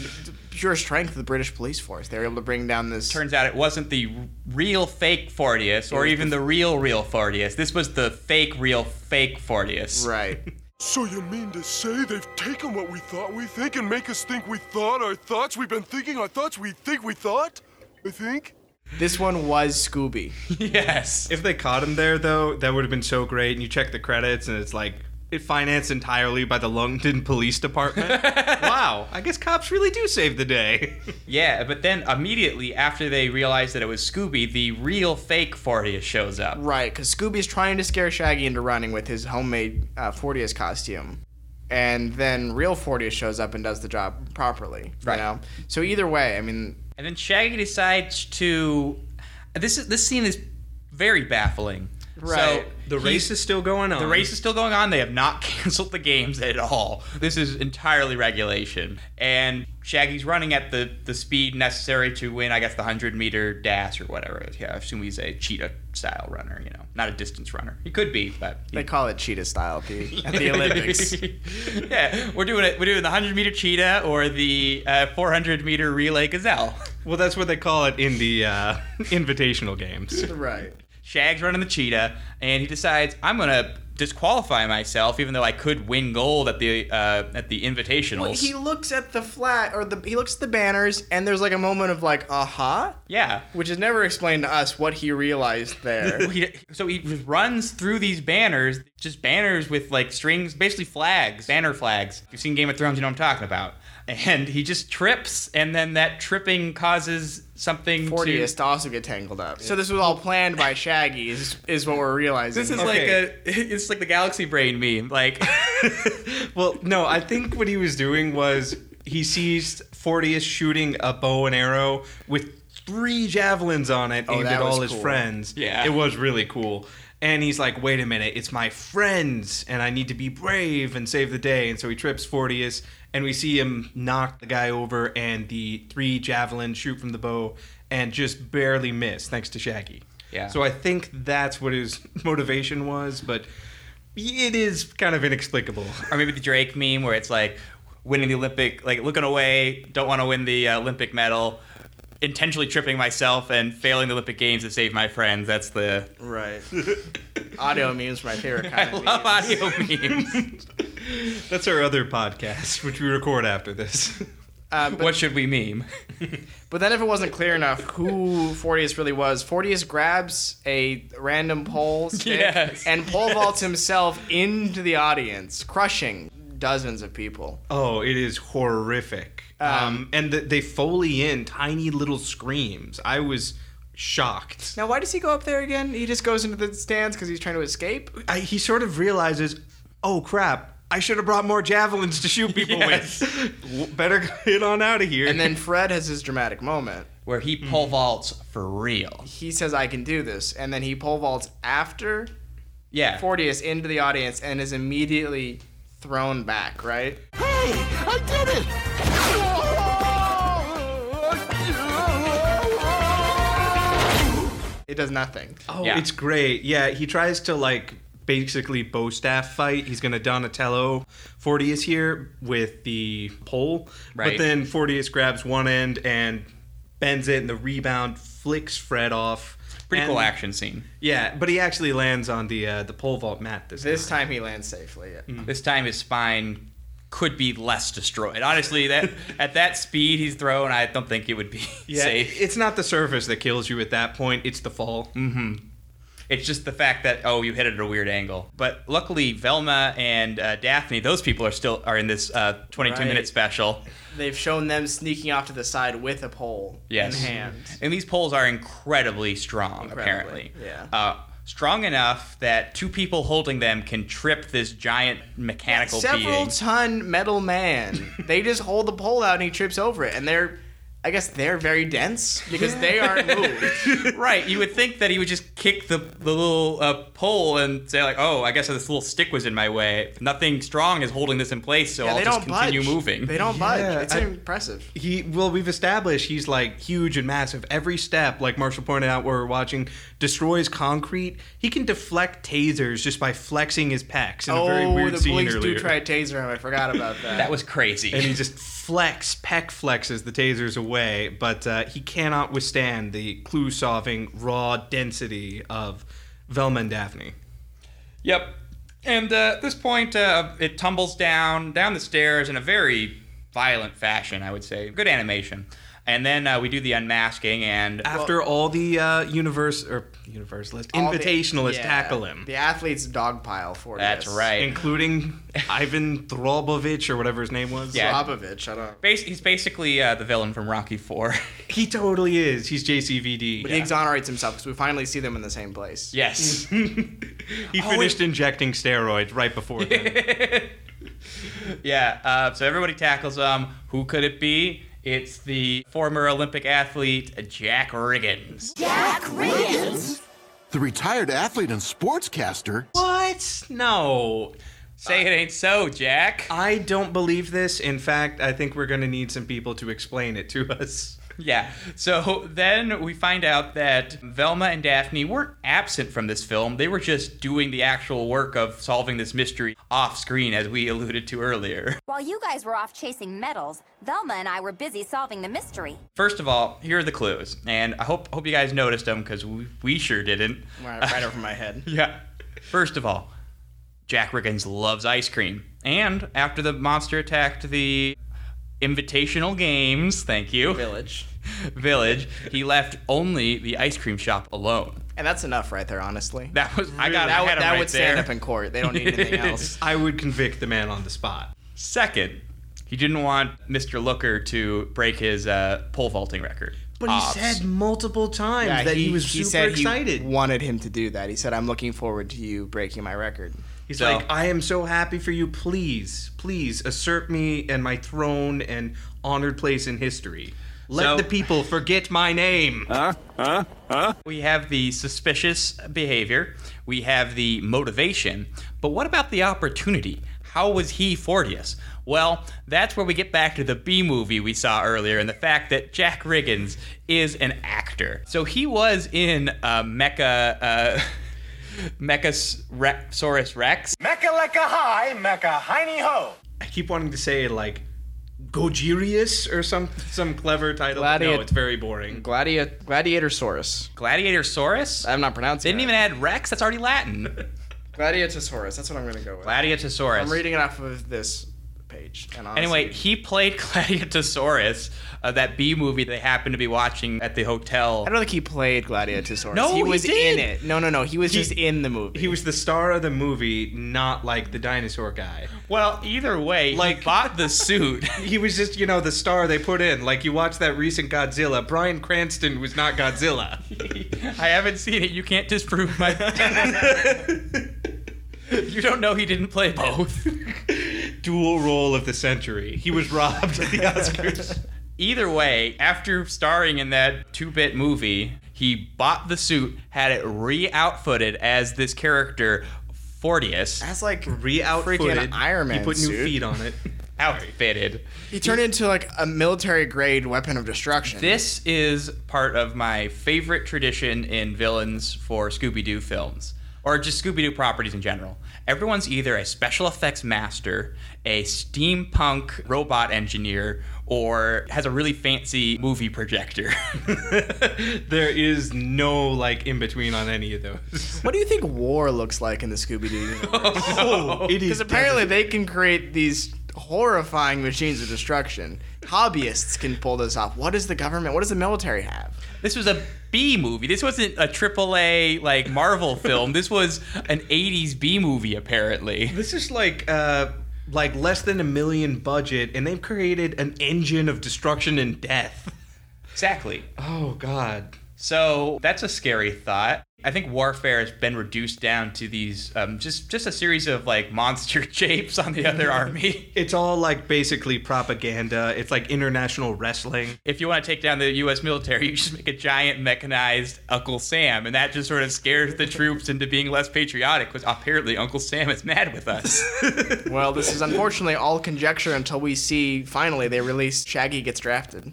[SPEAKER 4] pure strength of the British police force. They were able to bring down this.
[SPEAKER 1] Turns out it wasn't the real fake Fortius, or even
[SPEAKER 4] the-
[SPEAKER 1] the real real Fortius. This was the fake real fake Fortius.
[SPEAKER 4] Right.
[SPEAKER 17] So you mean to say they've taken what we thought we think and make us think we thought our thoughts we've been thinking our thoughts we think we thought? I think?
[SPEAKER 4] This one was Scooby.
[SPEAKER 1] yes.
[SPEAKER 3] If they caught him there, though, that would have been so great. And you check the credits, and it's like it financed entirely by the London Police Department. wow, I guess cops really do save the day.
[SPEAKER 1] Yeah, but then immediately after they realized that it was Scooby, the real fake Fortius shows up.
[SPEAKER 4] Right, because Scooby's trying to scare Shaggy into running with his homemade uh, Fortius costume. And then real Fortius shows up and does the job properly.
[SPEAKER 1] Right.
[SPEAKER 4] You know? So either way, I mean,
[SPEAKER 1] And then Shaggy decides to. This is this scene is very baffling.
[SPEAKER 4] Right.
[SPEAKER 3] The race is still going on.
[SPEAKER 1] The race is still going on. They have not canceled the games at all. This is entirely regulation. And Shaggy's running at the, the speed necessary to win, I guess, the 100 meter dash or whatever. Yeah, I assume he's a cheetah style runner, you know, not a distance runner. He could be, but.
[SPEAKER 4] they call it cheetah style P at the Olympics.
[SPEAKER 1] yeah, we're doing it. We're doing the 100 meter cheetah or the uh, 400 meter relay gazelle.
[SPEAKER 3] Well, that's what they call it in the uh, invitational games.
[SPEAKER 4] right.
[SPEAKER 1] Shag's running the cheetah, and he decides I'm gonna disqualify myself, even though I could win gold at the uh, at the invitationals.
[SPEAKER 4] Well, he looks at the flat, or the he looks at the banners, and there's like a moment of like, uh huh?
[SPEAKER 1] yeah.
[SPEAKER 4] Which is never explained to us what he realized there.
[SPEAKER 1] He- so he just runs through these banners, just banners with like strings, basically flags, banner flags. If you've seen Game of Thrones, you know what I'm talking about. And he just trips, and then that tripping causes something
[SPEAKER 4] Fortius
[SPEAKER 1] to.
[SPEAKER 4] to also get tangled up. So this was all planned by Shaggy, is, is what we're realizing.
[SPEAKER 1] This is
[SPEAKER 3] Okay.
[SPEAKER 1] like a, it's like the Galaxy Brain meme. Like,
[SPEAKER 3] well, no, I think what he was doing was he sees Fortius shooting a bow and arrow with three javelins on it
[SPEAKER 4] Oh,
[SPEAKER 3] aimed at
[SPEAKER 4] was
[SPEAKER 3] all his
[SPEAKER 4] cool.
[SPEAKER 3] friends.
[SPEAKER 1] Yeah.
[SPEAKER 3] It was really cool. And he's like, wait a minute, it's my friends, and I need to be brave and save the day. And so he trips Fortius, and we see him knock the guy over, and the three javelins shoot from the bow and just barely miss, thanks to Shaggy.
[SPEAKER 1] Yeah.
[SPEAKER 3] So I think that's what his motivation was, but it is kind of inexplicable.
[SPEAKER 1] or maybe the Drake meme where it's like winning the Olympic, like looking away, don't want to win the uh, Olympic medal, intentionally tripping myself and failing the Olympic Games to save my friends. That's the
[SPEAKER 4] Right. Audio memes, my favorite
[SPEAKER 1] I
[SPEAKER 4] kind of
[SPEAKER 1] love
[SPEAKER 4] memes.
[SPEAKER 1] audio memes.
[SPEAKER 3] That's our other podcast, which we record after this.
[SPEAKER 4] Uh, but,
[SPEAKER 1] what should we meme?
[SPEAKER 4] but then if it wasn't clear enough who Fortius really was, Fortius grabs a random pole stick
[SPEAKER 1] Yes.
[SPEAKER 4] and pole vaults himself into the audience, crushing dozens of people.
[SPEAKER 3] Oh, it is horrific. Um, and th- they foley in tiny little screams. I was shocked.
[SPEAKER 4] Now, why does he go up there again? He just goes into the stands because he's trying to escape?
[SPEAKER 3] I, he sort of realizes, oh crap, I should have brought more javelins to shoot people
[SPEAKER 1] Yes.
[SPEAKER 3] with. Better get on out of here.
[SPEAKER 4] And then Fred has his dramatic moment.
[SPEAKER 1] Where he pole vaults for real.
[SPEAKER 4] He says, I can do this. And then he pole vaults after
[SPEAKER 1] Yeah.
[SPEAKER 4] Fortius into the audience and is immediately thrown back, right?
[SPEAKER 13] Hey, I did it!
[SPEAKER 4] It does nothing.
[SPEAKER 3] Oh,
[SPEAKER 1] Yeah.
[SPEAKER 3] it's great. Yeah, he tries to like basically bow staff fight. He's going to Donatello Fortius here with the pole.
[SPEAKER 1] Right.
[SPEAKER 3] But then Fortius grabs one end and bends it, and the rebound flicks Fred off.
[SPEAKER 1] Pretty
[SPEAKER 3] And-
[SPEAKER 1] cool action scene.
[SPEAKER 3] Yeah, but he actually lands on the uh, the pole vault mat this,
[SPEAKER 4] This
[SPEAKER 3] time.
[SPEAKER 4] time he lands safely. Yeah.
[SPEAKER 1] This time his spine could be less destroyed. Honestly, that at that speed he's thrown, I don't think it would be
[SPEAKER 3] Yeah,
[SPEAKER 1] safe.
[SPEAKER 3] it's not the surface that kills you at that point; it's the fall.
[SPEAKER 1] Mm-hmm. It's just the fact that oh, you hit it at a weird angle. But luckily, Velma and uh, Daphne, those people are still are in this uh, 22
[SPEAKER 4] Right.
[SPEAKER 1] minute special.
[SPEAKER 4] They've shown them sneaking off to the side with a pole
[SPEAKER 1] Yes.
[SPEAKER 4] in hand.
[SPEAKER 1] And these poles are incredibly strong,
[SPEAKER 4] Incredibly,
[SPEAKER 1] apparently.
[SPEAKER 4] yeah.
[SPEAKER 1] Uh, strong enough that two people holding them can trip this giant mechanical
[SPEAKER 4] Several
[SPEAKER 1] being.
[SPEAKER 4] ton metal man. they just hold the pole out and he trips over it, and they're. I guess they're very dense because they aren't moved.
[SPEAKER 1] right. You would think that he would just kick the, the little uh, pole and say like, "Oh, I guess this little stick was in my way. Nothing strong is holding this in place, so
[SPEAKER 4] Yeah,
[SPEAKER 1] I'll just
[SPEAKER 4] don't
[SPEAKER 1] continue
[SPEAKER 4] budge.
[SPEAKER 1] moving."
[SPEAKER 4] They don't budge. It's
[SPEAKER 3] I-
[SPEAKER 4] impressive.
[SPEAKER 3] He well, we've established he's like huge and massive. Every step, like Marshall pointed out, where we're watching, destroys concrete. He can deflect tasers just by flexing his pecs in a very
[SPEAKER 4] oh,
[SPEAKER 3] weird
[SPEAKER 4] the
[SPEAKER 3] scene
[SPEAKER 4] police
[SPEAKER 3] earlier.
[SPEAKER 4] do try to taser him. I forgot about that.
[SPEAKER 1] That was crazy.
[SPEAKER 3] and he just flex, pec flexes the tasers away, but uh, he cannot withstand the clue solving raw density of Velma and Daphne.
[SPEAKER 1] Yep. And uh, at this point, uh, it tumbles down down the stairs in a very violent fashion. I would say good animation. And then uh, we do the unmasking, and
[SPEAKER 3] After all the uh, universe or universalist
[SPEAKER 4] All the-
[SPEAKER 3] invitationalists
[SPEAKER 4] yeah,
[SPEAKER 3] tackle him,
[SPEAKER 4] The athletes dogpile for
[SPEAKER 1] That's
[SPEAKER 4] this.
[SPEAKER 1] right.
[SPEAKER 3] including Ivan Throbovich or whatever his name was.
[SPEAKER 1] Yeah.
[SPEAKER 4] Slobovich, I don't.
[SPEAKER 1] Bas- he's basically uh, the villain from Rocky Four.
[SPEAKER 3] He totally is. He's JCVD.
[SPEAKER 4] But he exonerates himself because we finally see them in the same place.
[SPEAKER 1] yes.
[SPEAKER 3] He finished injecting steroids right before then.
[SPEAKER 1] yeah. Uh, so everybody tackles him. Who could it be? It's the former Olympic athlete Jack Riggins.
[SPEAKER 5] Jack Riggins?
[SPEAKER 7] The retired athlete and sportscaster.
[SPEAKER 3] what? No.
[SPEAKER 1] Say it ain't so, Jack.
[SPEAKER 3] I don't believe this. In fact, I think we're going to need some people to explain it to us.
[SPEAKER 1] Yeah. So then we find out that Velma and Daphne weren't absent from this film. They were just doing the actual work of solving this mystery off screen, as we alluded to earlier.
[SPEAKER 11] While you guys were off chasing medals, Velma and I were busy solving the mystery.
[SPEAKER 1] First of all, here are the clues, and I hope hope you guys noticed them because we, we sure didn't.
[SPEAKER 4] Right, right over my head.
[SPEAKER 1] Yeah. First of all, Jack Riggins loves ice cream. And after the monster attacked the Invitational Games, thank you,
[SPEAKER 4] Village.
[SPEAKER 1] village, he left only the ice cream shop alone.
[SPEAKER 4] And that's enough right there, honestly.
[SPEAKER 1] That was I got
[SPEAKER 4] that
[SPEAKER 1] I
[SPEAKER 4] would, that
[SPEAKER 1] right
[SPEAKER 4] would stand
[SPEAKER 1] there.
[SPEAKER 4] up in court. They don't need anything else.
[SPEAKER 3] I would convict the man on the spot.
[SPEAKER 1] Second, he didn't want Mr. Looker to break his uh, pole vaulting record.
[SPEAKER 3] But he
[SPEAKER 1] Ops.
[SPEAKER 3] said multiple times
[SPEAKER 4] Yeah,
[SPEAKER 3] that he, was super
[SPEAKER 4] said
[SPEAKER 3] excited.
[SPEAKER 4] He wanted him to do that. He said, "I'm looking forward to you breaking my record."
[SPEAKER 3] He's
[SPEAKER 1] So-
[SPEAKER 3] like, I am so happy for you. Please, please assert me and my throne and honored place in history. Let
[SPEAKER 1] So-
[SPEAKER 3] the people forget my name.
[SPEAKER 12] Huh? Huh? Huh?
[SPEAKER 1] We have the suspicious behavior. We have the motivation. But what about the opportunity? How was he Fortius? Well, that's where we get back to the B movie we saw earlier and the fact that Jack Riggins is an actor. So he was in uh, Mecha. Uh, Mechasaurus Rex.
[SPEAKER 16] Mecca lecca hi, Mecca hiney ho.
[SPEAKER 3] I keep wanting to say like Gojirius or some some clever title. no, it's very boring.
[SPEAKER 4] Gladia- Gladiatorsaurus.
[SPEAKER 1] Gladiatorsaurus?
[SPEAKER 4] I'm not pronouncing
[SPEAKER 1] Didn't
[SPEAKER 4] it.
[SPEAKER 1] even add Rex. That's already Latin.
[SPEAKER 4] Gladiatosaurus. That's what I'm gonna go with.
[SPEAKER 1] Gladiatosaurus.
[SPEAKER 4] I'm reading it off of this page. And honestly,
[SPEAKER 1] Anyway, he played Gladiatosaurus, uh, that B movie they happened to be watching at the hotel.
[SPEAKER 4] I don't think he played Gladiatosaurus.
[SPEAKER 1] No,
[SPEAKER 4] he
[SPEAKER 1] he
[SPEAKER 4] was
[SPEAKER 1] did.
[SPEAKER 4] in it. No, no, no. He was
[SPEAKER 3] He-
[SPEAKER 4] just in the movie.
[SPEAKER 3] He was the star of the movie, not like the dinosaur guy.
[SPEAKER 1] Well, either way, like he bought the suit.
[SPEAKER 3] He was just, you know, the star they put in. Like you watch that recent Godzilla, Bryan Cranston was not Godzilla.
[SPEAKER 1] I haven't seen it. You can't disprove my. you don't know he didn't play both.
[SPEAKER 3] Dual role of the century. He was robbed at the Oscars.
[SPEAKER 1] Either way, after starring in that two-bit movie, he bought the suit, had it re-outfitted as this character, Fortius.
[SPEAKER 4] That's like
[SPEAKER 3] Re-outfitted.
[SPEAKER 4] Iron Man
[SPEAKER 3] He put new feet on it.
[SPEAKER 1] Outfitted.
[SPEAKER 4] He turned into like a military grade weapon of destruction.
[SPEAKER 1] This is part of my favorite tradition in villains for Scooby Doo films. or just Scooby Doo properties in general. Everyone's either a special effects master, a steampunk robot engineer, or has a really fancy movie projector.
[SPEAKER 3] there is no like in between on any of those.
[SPEAKER 4] What do you think war looks like in the Scooby Doo universe?
[SPEAKER 3] Oh, it is
[SPEAKER 4] Because apparently they can create these horrifying machines of destruction. Hobbyists can pull this off. What does the government? What does the military have?
[SPEAKER 1] This was a B movie. This wasn't a AAA like Marvel film. This was an 80s B movie apparently.
[SPEAKER 3] This is like uh like less than a million budget and they've created an engine of destruction and death.
[SPEAKER 1] Exactly.
[SPEAKER 3] Oh god.
[SPEAKER 1] So that's a scary thought. I think warfare has been reduced down to these um, just just a series of like monster shapes on the other army.
[SPEAKER 3] It's all like basically propaganda. It's like international wrestling.
[SPEAKER 1] If you want to take down the U.S. military, you just make a giant mechanized Uncle Sam, and that just sort of scares the troops into being less patriotic. Because apparently Uncle Sam is mad with us.
[SPEAKER 4] Well, this is unfortunately all conjecture until we see finally they release Shaggy gets drafted.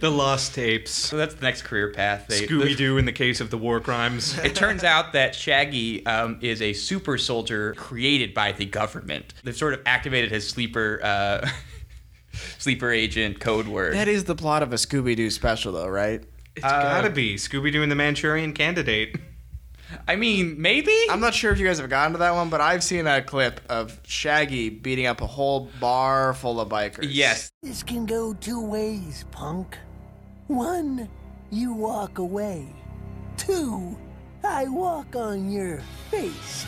[SPEAKER 3] the lost tapes.
[SPEAKER 1] So that's the next career path.
[SPEAKER 3] Scooby Doo in the case of the war crimes.
[SPEAKER 1] It turns out that Shaggy um, is a super soldier created by the government. They've sort of activated his sleeper uh, sleeper agent code word.
[SPEAKER 4] That is the plot of a Scooby Doo special, though, right?
[SPEAKER 3] It's gotta be Scooby Doo and the Manchurian Candidate.
[SPEAKER 1] I mean, maybe.
[SPEAKER 4] I'm not sure if you guys have gotten to that one, but I've seen a clip of Shaggy beating up a whole bar full of bikers.
[SPEAKER 1] Yes.
[SPEAKER 13] This can go two ways, punk. One, you walk away. Two, I walk on your face.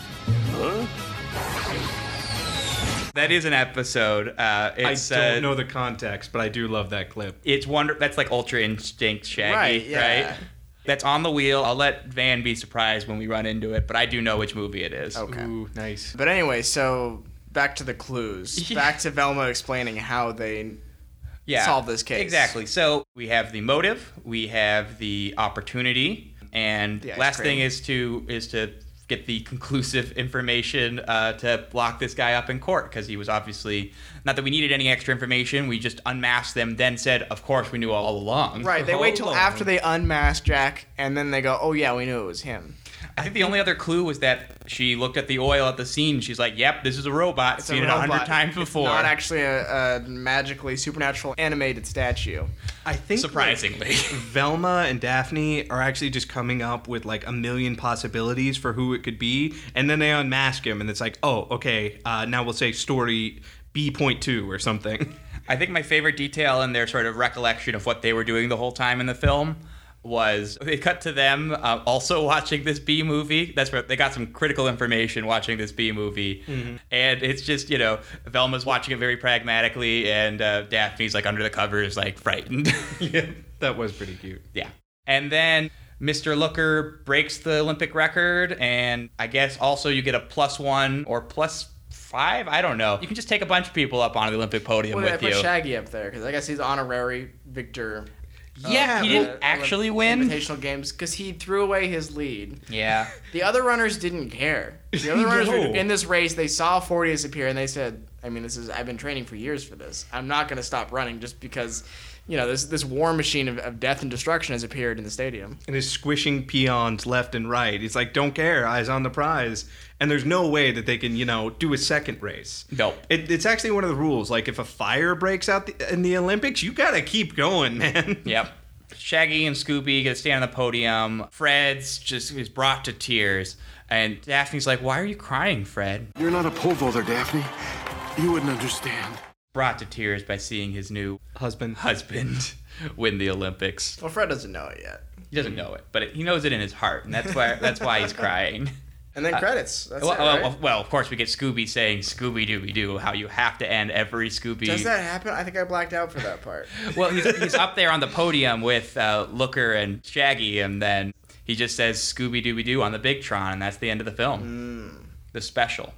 [SPEAKER 1] That is an episode. Uh, it's,
[SPEAKER 3] I don't
[SPEAKER 1] uh,
[SPEAKER 3] know the context, but I do love that clip.
[SPEAKER 1] It's wonder. That's like Ultra Instinct Shaggy,
[SPEAKER 4] Right, yeah.
[SPEAKER 1] right? That's on the wheel. I'll let Van be surprised when we run into it, but I do know which movie it is.
[SPEAKER 4] Okay.
[SPEAKER 3] Ooh, nice.
[SPEAKER 4] But anyway, so back to the clues. Back to Velma explaining how they
[SPEAKER 1] yeah,
[SPEAKER 4] solve this case.
[SPEAKER 1] Exactly. So we have the motive, we have the opportunity, and
[SPEAKER 4] The
[SPEAKER 1] last
[SPEAKER 4] cream.
[SPEAKER 1] thing is to is to get the conclusive information uh, to lock this guy up in court because he was obviously not that we needed any extra information. We just unmasked them, then said, "Of course, we knew all along."
[SPEAKER 4] Right, they
[SPEAKER 1] All
[SPEAKER 4] wait till
[SPEAKER 1] along.
[SPEAKER 4] after they unmask Jack, and then they go, "Oh yeah, we knew it was him."
[SPEAKER 1] I think the only other clue was that she looked at the oil at the scene. She's like, "Yep, this is a robot.
[SPEAKER 4] It's
[SPEAKER 1] Seen
[SPEAKER 4] a
[SPEAKER 1] it a hundred
[SPEAKER 4] robot.
[SPEAKER 1] times
[SPEAKER 4] It's
[SPEAKER 1] before."
[SPEAKER 4] not actually a, a magically supernatural animated statue.
[SPEAKER 3] I think
[SPEAKER 1] Surprisingly.
[SPEAKER 3] like, Velma and Daphne are actually just coming up with like a million possibilities for who it could be, and then they unmask him, and it's like, oh, okay, uh, now we'll say story B point two or something.
[SPEAKER 1] I think my favorite detail in their sort of recollection of what they were doing the whole time in the film was they cut to them uh, also watching this B movie. That's where they got some critical information watching this B movie,
[SPEAKER 3] Mhm.
[SPEAKER 1] and it's just you know Velma's watching it very pragmatically, and uh, Daphne's like under the covers like frightened.
[SPEAKER 3] yeah, that was pretty cute.
[SPEAKER 1] Yeah. And then Mr. Looker breaks the Olympic record, and I guess also you get a plus one or plus five. I don't know. You can just take a bunch of people up on the Olympic podium
[SPEAKER 4] Well,
[SPEAKER 1] with
[SPEAKER 4] put
[SPEAKER 1] you.
[SPEAKER 4] Shaggy up there because I guess he's honorary victor. Oh, of
[SPEAKER 1] Yeah, he didn't actually win.
[SPEAKER 4] Invitational games because he threw away his lead.
[SPEAKER 1] Yeah.
[SPEAKER 4] The other runners didn't care. The other runners were in this race. They saw Fortius disappear and they said, "I mean, this is. I've been training for years for this. I'm not going to stop running just because, you know, this this war machine of, of death and destruction has appeared in the stadium."
[SPEAKER 3] and is squishing peons left and right. He's like, don't care, eyes on the prize. And there's no way that they can, you know, do a second race.
[SPEAKER 1] Nope.
[SPEAKER 3] It, it's actually one of the rules. Like, if a fire breaks out the, in the Olympics, you gotta keep going, man.
[SPEAKER 1] Yep. Shaggy and Scooby get to stand on the podium. Fred's just is brought to tears. And Daphne's like, Why are you crying, Fred?
[SPEAKER 17] You're not a pole vaulter, Daphne. You wouldn't understand.
[SPEAKER 1] Brought to tears by seeing his new
[SPEAKER 3] Husband.
[SPEAKER 1] husband win the Olympics.
[SPEAKER 4] Well, Fred doesn't know it yet.
[SPEAKER 1] He doesn't know it, but he knows it in his heart, and that's why that's why he's crying.
[SPEAKER 4] And then
[SPEAKER 1] Uh,
[SPEAKER 4] credits. That's
[SPEAKER 1] well,
[SPEAKER 4] it, right?
[SPEAKER 1] well, of course, we get Scooby saying "Scooby Dooby Doo," how you have to end every Scooby.
[SPEAKER 4] Does that happen? I think I blacked out for that part.
[SPEAKER 1] Well, he's, he's up there on the podium with uh, Looker and Shaggy, and then he just says "Scooby Dooby Doo" on the Big Tron, and that's the end of the film. The special.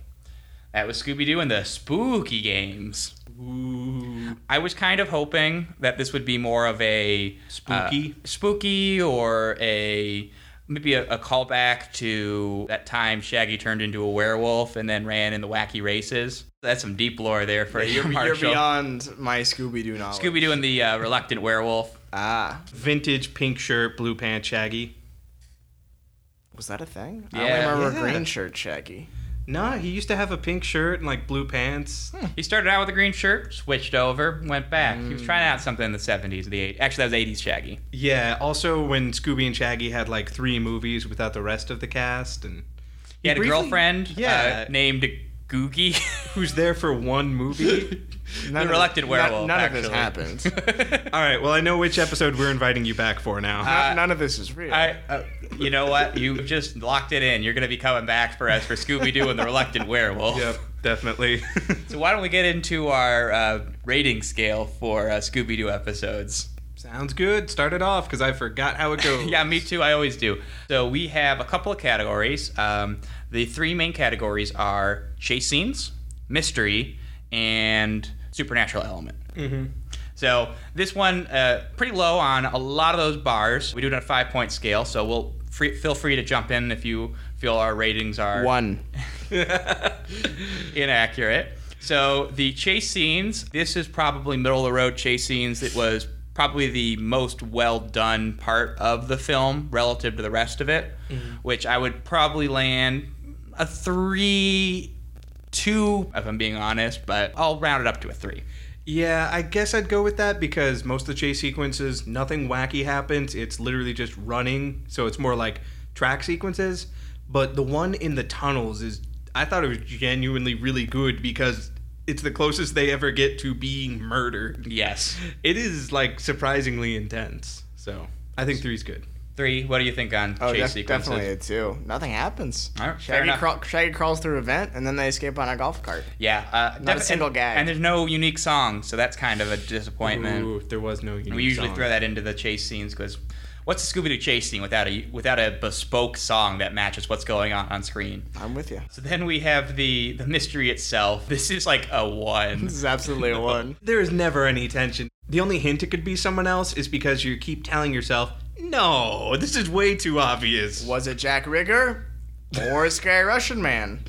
[SPEAKER 1] That was Scooby Doo and the Spooky Games. Ooh. I was kind of hoping that this would be more of a
[SPEAKER 3] Spooky?
[SPEAKER 1] uh, spooky, or a maybe a, a callback to that time Shaggy turned into a werewolf and then ran in the wacky races. That's some deep lore there for you,
[SPEAKER 4] you're, you're beyond my Scooby Doo knowledge.
[SPEAKER 1] Scooby Doo and the uh, reluctant werewolf.
[SPEAKER 4] Ah.
[SPEAKER 3] Vintage pink shirt, blue pants, Shaggy.
[SPEAKER 4] Was that a thing?
[SPEAKER 1] Yeah.
[SPEAKER 4] I only remember
[SPEAKER 3] Yeah.
[SPEAKER 4] green shirt Shaggy.
[SPEAKER 3] Nah, he used to have a pink shirt and like blue pants.
[SPEAKER 1] He started out with a green shirt, switched over, went back. He was trying out something in the 70s, the 80s. Actually, that was 80s Shaggy.
[SPEAKER 3] Yeah. Also, when Scooby and Shaggy had like three movies without the rest of the cast, and
[SPEAKER 1] He had a girlfriend
[SPEAKER 3] Yeah.
[SPEAKER 1] uh, named Googie.
[SPEAKER 3] who's there for one movie.
[SPEAKER 1] the reluctant werewolf.
[SPEAKER 4] None, of this happens.
[SPEAKER 3] All right. Well, I know which episode we're inviting you back for now.
[SPEAKER 4] None- none of this is real.
[SPEAKER 1] I, uh, you know what? You just locked it in. You're going to be coming back for us for Scooby Doo and the Reluctant Werewolf.
[SPEAKER 3] Yep, definitely.
[SPEAKER 1] So why don't we get into our uh, rating scale for uh, Scooby Doo episodes?
[SPEAKER 3] Sounds good. Start it off because I forgot how it goes.
[SPEAKER 1] yeah, me too. I always do. So we have a couple of categories. Um, the three main categories are chase scenes, mystery, and supernatural element.
[SPEAKER 3] Mm-hmm.
[SPEAKER 1] So this one uh, pretty low on a lot of those bars. We do it on a five point scale, so we'll free, feel free to jump in if you feel our ratings are
[SPEAKER 4] One.
[SPEAKER 1] inaccurate. So the chase scenes, this is probably middle of the road chase scenes. It was probably the most well done part of the film relative to the rest of it,
[SPEAKER 3] Mhm.
[SPEAKER 1] which I would probably land a three, two, if I'm being honest, but I'll round it up to a three.
[SPEAKER 3] Yeah, I guess I'd go with that because most of the chase sequences, nothing wacky happens. It's literally just running, so it's more like track sequences. But the one in the tunnels is, I thought it was genuinely really good because it's the closest they ever get to being murdered.
[SPEAKER 1] Yes.
[SPEAKER 3] It is like surprisingly intense. So I think three's good.
[SPEAKER 1] Three. What do you think on
[SPEAKER 4] Oh,
[SPEAKER 1] chase
[SPEAKER 4] def-
[SPEAKER 1] sequences?
[SPEAKER 4] definitely a two. Nothing happens.
[SPEAKER 1] All right,
[SPEAKER 4] Shaggy,
[SPEAKER 1] enough.
[SPEAKER 4] crawl, Shaggy crawls through a vent, and then they escape on a golf cart.
[SPEAKER 1] Yeah, uh,
[SPEAKER 4] Not a single
[SPEAKER 1] and,
[SPEAKER 4] gag.
[SPEAKER 1] And there's no unique song, so that's kind of a disappointment.
[SPEAKER 3] Ooh, there was no unique
[SPEAKER 1] we usually
[SPEAKER 3] song.
[SPEAKER 1] throw that into the chase scenes because what's a Scooby Doo chase scene without a without a bespoke song that matches what's going on on screen?
[SPEAKER 4] I'm with you.
[SPEAKER 1] So then we have the the mystery itself. This is like a one.
[SPEAKER 4] This is absolutely a one.
[SPEAKER 3] There is never any tension. The only hint it could be someone else is because you keep telling yourself, no, this is way too obvious.
[SPEAKER 4] Was it Jack Rigger or a scary Russian man?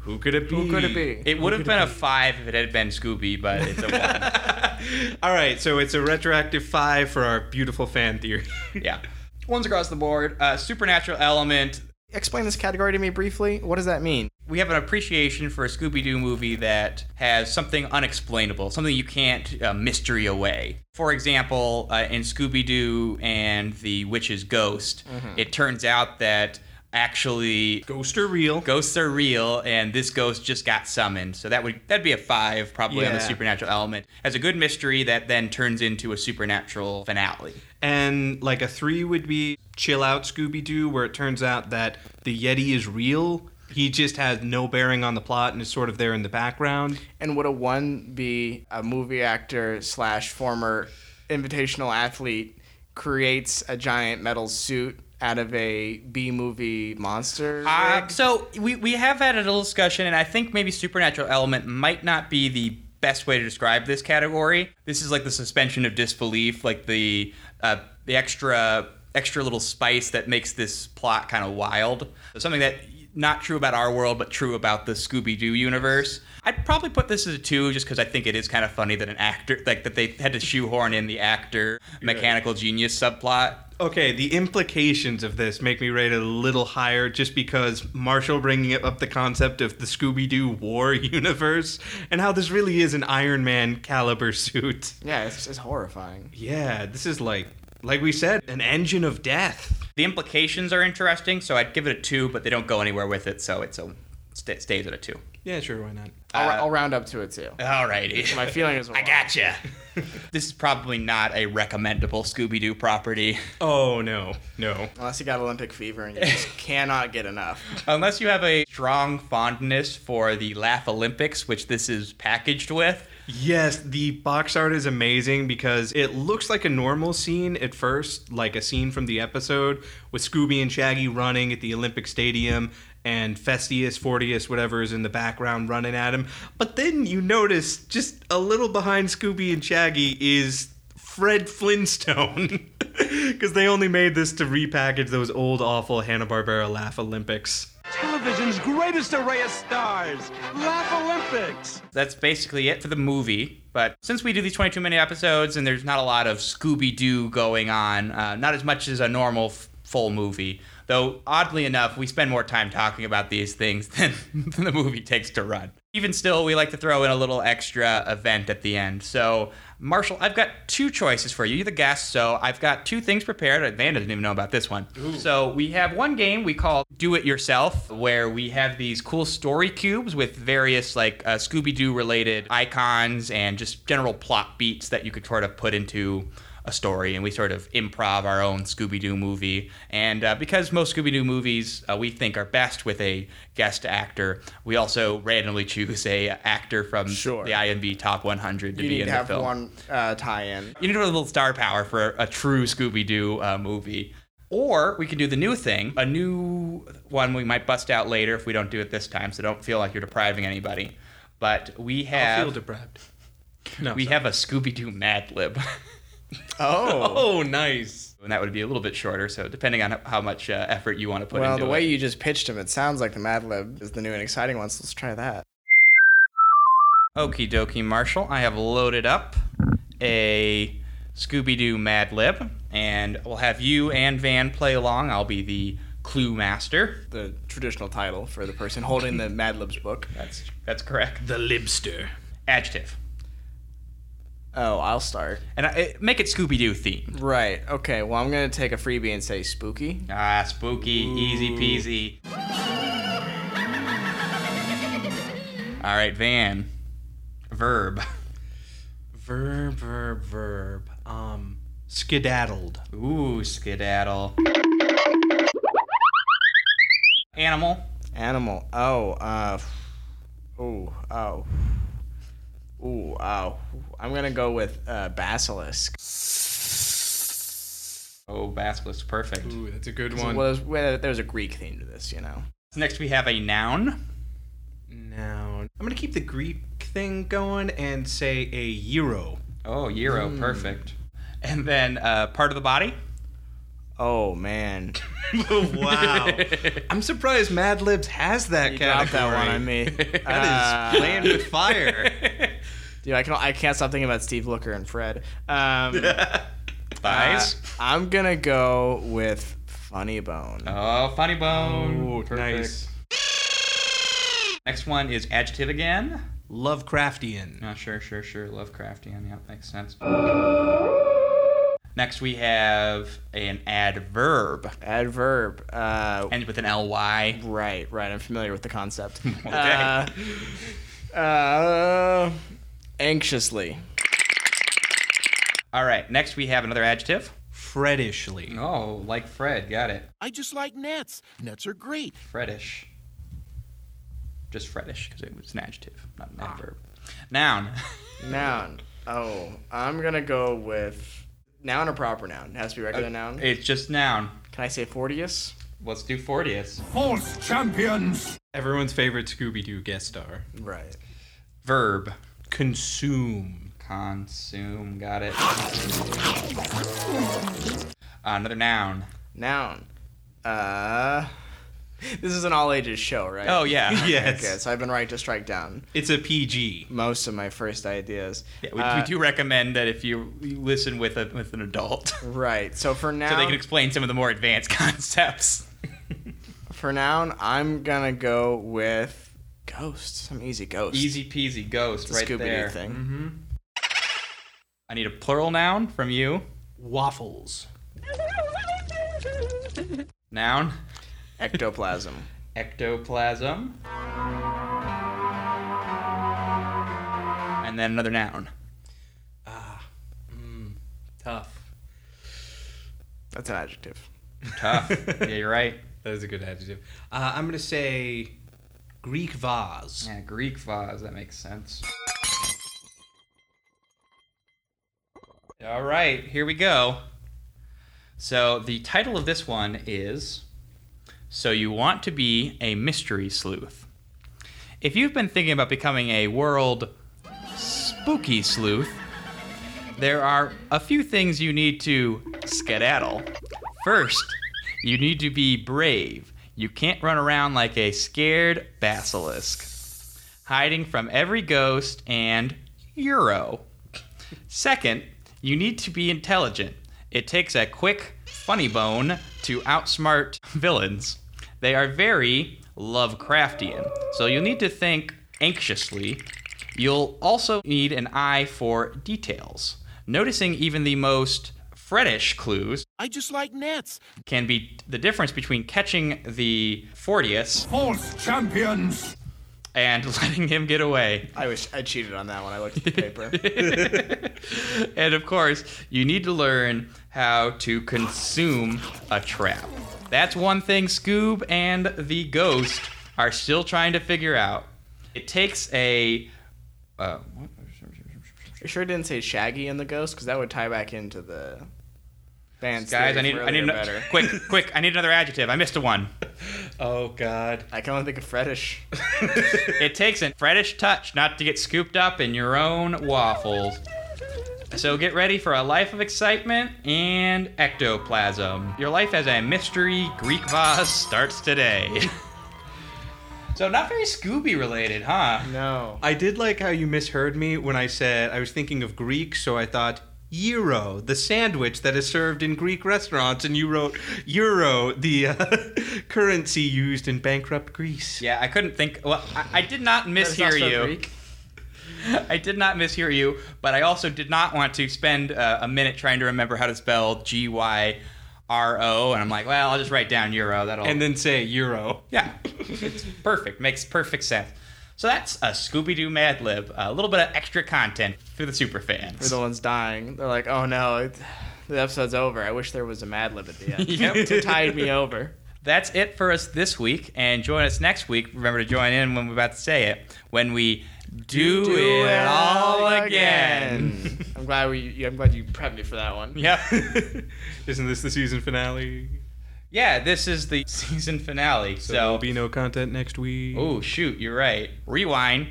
[SPEAKER 3] Who could it be?
[SPEAKER 4] Who could it be?
[SPEAKER 1] It would have been a five if it had been Scooby, but it's a one.
[SPEAKER 3] All right, so it's a retroactive five for our beautiful fan theory.
[SPEAKER 1] yeah. Ones across the board. Uh, supernatural element.
[SPEAKER 4] Explain this category to me briefly. What does that mean?
[SPEAKER 1] We have an appreciation for a Scooby Doo movie that has something unexplainable, something you can't uh, mystery away. For example, uh, in Scooby Doo and the Witch's Ghost,
[SPEAKER 3] Mhm.
[SPEAKER 1] it turns out that actually
[SPEAKER 3] ghosts are real.
[SPEAKER 1] Ghosts are real, and this ghost just got summoned. So that would that'd be a five probably on the supernatural element as a good mystery that then turns into a supernatural finale.
[SPEAKER 3] And like a three would be chill out Scooby Doo, where it turns out that the Yeti is real. He just has no bearing on the plot and is sort of there in the background.
[SPEAKER 4] And would a one be a movie actor slash former invitational athlete creates a giant metal suit out of a B movie monster?
[SPEAKER 1] Uh, so we, we have had a little discussion, and I think maybe supernatural element might not be the best way to describe this category. This is like the suspension of disbelief, like the uh, the extra extra little spice that makes this plot kind of wild. So something that not true about our world, but true about the Scooby Doo universe. I'd probably put this as a two, just because I think it is kind of funny that an actor, like that they had to shoehorn in the actor mechanical genius subplot.
[SPEAKER 3] Okay, the implications of this make me rate it a little higher just because Marshall bringing up the concept of the Scooby Doo war universe and how this really is an Iron Man caliber suit.
[SPEAKER 4] Yeah, it's, it's horrifying.
[SPEAKER 3] Yeah, this is like, like we said, an engine of death.
[SPEAKER 1] The implications are interesting, so I'd give it a two, but they don't go anywhere with it, so it's a st- stays at a two.
[SPEAKER 3] Yeah, sure, why not?
[SPEAKER 4] I'll,
[SPEAKER 1] Uh,
[SPEAKER 4] I'll round up to it too.
[SPEAKER 1] Alrighty.
[SPEAKER 4] My feeling is
[SPEAKER 1] I gotcha. this is probably not a recommendable Scooby Doo property.
[SPEAKER 3] Oh no, no.
[SPEAKER 4] Unless you got Olympic fever and you just cannot get enough.
[SPEAKER 1] Unless you have a strong fondness for the Laugh Olympics, which this is packaged with.
[SPEAKER 3] Yes, the box art is amazing because it looks like a normal scene at first, like a scene from the episode with Scooby and Shaggy running at the Olympic Stadium and Festius, Fortius, whatever is in the background running at him. But then you notice just a little behind Scooby and Shaggy is Fred Flintstone. Because they only made this to repackage those old, awful Hanna-Barbera Laugh Olympics.
[SPEAKER 15] Television's greatest array of stars. Laugh Olympics.
[SPEAKER 1] That's basically it for the movie. But since we do these 22 minute episodes and there's not a lot of Scooby Doo going on, uh, not as much as a normal f- full movie, though oddly enough, we spend more time talking about these things than, than the movie takes to run. Even still, we like to throw in a little extra event at the end. So, Marshall, I've got two choices for you. You're the guest, so I've got two things prepared. Van doesn't even know about this one. So, we have one game we call Do It Yourself, where we have these cool story cubes with various, like, uh, Scooby Doo related icons and just general plot beats that you could sort of put into a story, and we sort of improv our own Scooby Doo movie. And uh, because most Scooby Doo movies uh, we think are best with a guest actor, we also randomly choose a actor from the IMDb Top 100 to
[SPEAKER 4] You
[SPEAKER 1] be
[SPEAKER 4] need
[SPEAKER 1] in
[SPEAKER 4] to
[SPEAKER 1] the
[SPEAKER 4] have one uh, tie-in.
[SPEAKER 1] You need a little star power for a true Scooby Doo uh, movie. Or we can do the new thing, a new one we might bust out later if we don't do it this time, so don't feel like you're depriving anybody. But we have.
[SPEAKER 3] I'll feel deprived. No,
[SPEAKER 1] we have a Scooby Doo Mad Lib.
[SPEAKER 4] Oh.
[SPEAKER 3] Oh, nice.
[SPEAKER 1] And that would be a little bit shorter, so depending on how much uh, effort you want to put
[SPEAKER 4] well,
[SPEAKER 1] into
[SPEAKER 4] the
[SPEAKER 1] it.
[SPEAKER 4] way you just pitched him, it sounds like the Mad Lib is the new and exciting one. So let's try that.
[SPEAKER 1] Okie dokie, Marshall. I have loaded up a Scooby Doo Mad Lib, and we'll have you and Van play along. I'll be the clue master.
[SPEAKER 4] The traditional title for the person holding the Mad Libs book.
[SPEAKER 1] That's that's correct.
[SPEAKER 3] The Libster.
[SPEAKER 1] Adjective.
[SPEAKER 4] Oh, I'll start.
[SPEAKER 1] And I, make it Scooby Doo themed.
[SPEAKER 4] Right. Okay. Well, I'm gonna take a freebie and say spooky.
[SPEAKER 1] Ah, spooky, easy peasy. All right, Van. Verb.
[SPEAKER 3] Verb, verb, verb. Um, skedaddled.
[SPEAKER 1] Ooh, skedaddle. Animal.
[SPEAKER 4] Animal. Oh. Uh. Ooh. Oh. Ooh. Oh. I'm gonna go with uh, basilisk.
[SPEAKER 1] Oh, basilisk, perfect.
[SPEAKER 3] Ooh, that's a good one.
[SPEAKER 4] well, there's, well, there's a Greek theme to this, you know.
[SPEAKER 1] Next, we have a noun.
[SPEAKER 3] Noun. I'm gonna keep the Greek thing going and say a gyro.
[SPEAKER 1] Oh, euro,
[SPEAKER 4] Hmm.
[SPEAKER 1] perfect. And then uh, part of the body.
[SPEAKER 4] Oh man.
[SPEAKER 3] wow. I'm surprised Mad Libs has that
[SPEAKER 4] You
[SPEAKER 3] category.
[SPEAKER 4] dropped that one on me.
[SPEAKER 3] That
[SPEAKER 4] Uh,
[SPEAKER 3] is playing with fire.
[SPEAKER 4] Dude, I can I can't stop thinking about Steve Looker and Fred. Um,
[SPEAKER 1] Thighs.
[SPEAKER 4] uh, I'm gonna go with Funny Bone.
[SPEAKER 1] Oh, funny bone.
[SPEAKER 3] Oh,
[SPEAKER 1] Perfect.
[SPEAKER 3] nice.
[SPEAKER 1] Next one is adjective again.
[SPEAKER 3] Lovecraftian.
[SPEAKER 1] Oh, sure, sure, sure. Lovecraftian. Yeah, makes sense. Next, we have an adverb.
[SPEAKER 4] Adverb. Uh,
[SPEAKER 1] Ends with an ly.
[SPEAKER 4] right, right. I'm familiar with the concept.
[SPEAKER 1] Okay.
[SPEAKER 4] Uh, uh, anxiously.
[SPEAKER 1] All right. Next, we have another adjective.
[SPEAKER 3] Fredishly.
[SPEAKER 1] Oh, like Fred. Got it.
[SPEAKER 7] I just like nets. Nets are great.
[SPEAKER 1] Freddish. Just Freddish because it was an adjective, not an adverb. Ah. Noun.
[SPEAKER 4] Noun. Oh, I'm gonna go with noun or proper noun. It has to be regular uh, noun.
[SPEAKER 1] It's just noun.
[SPEAKER 4] Can I say Fortius?
[SPEAKER 1] Let's do Fortius.
[SPEAKER 7] False champions.
[SPEAKER 3] Everyone's favorite Scooby Doo guest star.
[SPEAKER 4] Right.
[SPEAKER 1] Verb.
[SPEAKER 3] Consume.
[SPEAKER 1] Consume. Got it. Uh, another noun.
[SPEAKER 4] Noun. Uh, this is an all ages show, right?
[SPEAKER 1] Oh yeah.
[SPEAKER 3] Yes.
[SPEAKER 4] Okay, so I've been right to strike down
[SPEAKER 3] It's a PG.
[SPEAKER 4] most of my first ideas.
[SPEAKER 1] Yeah, we,
[SPEAKER 4] Uh,
[SPEAKER 1] we do recommend that if you you listen with a with an adult,
[SPEAKER 4] Right. So for now,
[SPEAKER 1] so they can explain some of the more advanced concepts.
[SPEAKER 4] for noun, I'm gonna go with ghost. Some easy ghost.
[SPEAKER 1] Easy peasy ghost
[SPEAKER 4] It's a
[SPEAKER 1] right
[SPEAKER 4] Scooby-Doo
[SPEAKER 1] there.
[SPEAKER 4] thing.
[SPEAKER 1] hmm I need a plural noun from you.
[SPEAKER 3] Waffles.
[SPEAKER 1] Noun.
[SPEAKER 4] Ectoplasm.
[SPEAKER 1] Ectoplasm. And then another noun.
[SPEAKER 3] Tough.
[SPEAKER 4] That's an adjective.
[SPEAKER 1] Tough. yeah, you're right.
[SPEAKER 3] That is a good adjective. Uh, I'm gonna say Greek vase.
[SPEAKER 1] Yeah, Greek vase. That makes sense. All right, here we go. So the title of this one is So You Want to Be a Mystery Sleuth. If you've been thinking about becoming a world spooky sleuth, there are a few things you need to skedaddle. First, you need to be brave. You can't run around like a scared basilisk, hiding from every ghost and Euro. Second, you need to be intelligent It takes a quick, funny bone to outsmart villains. They are very Lovecraftian, so you'll need to think anxiously. You'll also need an eye for details. Noticing even the most Freddish clues
[SPEAKER 7] I just like nets.
[SPEAKER 1] can be the difference between catching the Fortius
[SPEAKER 7] False champions.
[SPEAKER 1] and letting him get away.
[SPEAKER 4] I wish I cheated on that when I looked at the paper.
[SPEAKER 1] and of course, you need to learn how to consume a trap. That's one thing Scoob and the Ghost are still trying to figure out. It takes a. Uh,
[SPEAKER 4] You sure didn't say Shaggy and the Ghost? Because that would tie back into the band's
[SPEAKER 1] guys, I need, I need,
[SPEAKER 4] really better.
[SPEAKER 1] quick, quick! I need another adjective. I missed a one.
[SPEAKER 3] Oh God.
[SPEAKER 4] I can only think of Freddish.
[SPEAKER 1] it takes a Freddish touch not to get scooped up in your own waffles. So get ready for a life of excitement and ectoplasm. Your life as a mystery Greek vase starts today. so not very Scooby related, huh?
[SPEAKER 4] No.
[SPEAKER 3] I did like how you misheard me when I said I was thinking of Greek, so I thought gyro, the sandwich that is served in Greek restaurants, and you wrote Euro, the uh, currency used in bankrupt Greece.
[SPEAKER 1] Yeah, I couldn't think. Well, I, I did not mishear
[SPEAKER 4] also
[SPEAKER 1] you.
[SPEAKER 4] Greek.
[SPEAKER 1] I did not mishear you, but I also did not want to spend uh, a minute trying to remember how to spell G Y R O, and I'm like, well, I'll just write down Euro. That'll
[SPEAKER 3] And then say Euro.
[SPEAKER 1] Yeah, it's perfect. Makes perfect sense. So that's a Scooby Doo Mad Lib. A little bit of extra content for the super fans.
[SPEAKER 4] For the ones dying, they're like, "Oh no, it, the episode's over. I wish there was a Mad Lib at the end
[SPEAKER 1] Yep.
[SPEAKER 4] to tide me over."
[SPEAKER 1] That's it for us this week, and join us next week. Remember to join in when we're about to say it when we do, it, all again.
[SPEAKER 4] I'm glad we. I'm glad you prepped me for that one.
[SPEAKER 1] Yep.
[SPEAKER 3] Isn't this the season finale?
[SPEAKER 1] Yeah, this is the season finale.
[SPEAKER 3] So,
[SPEAKER 1] So,
[SPEAKER 3] there'll be no content next week.
[SPEAKER 1] oh shoot, you're right. Rewind.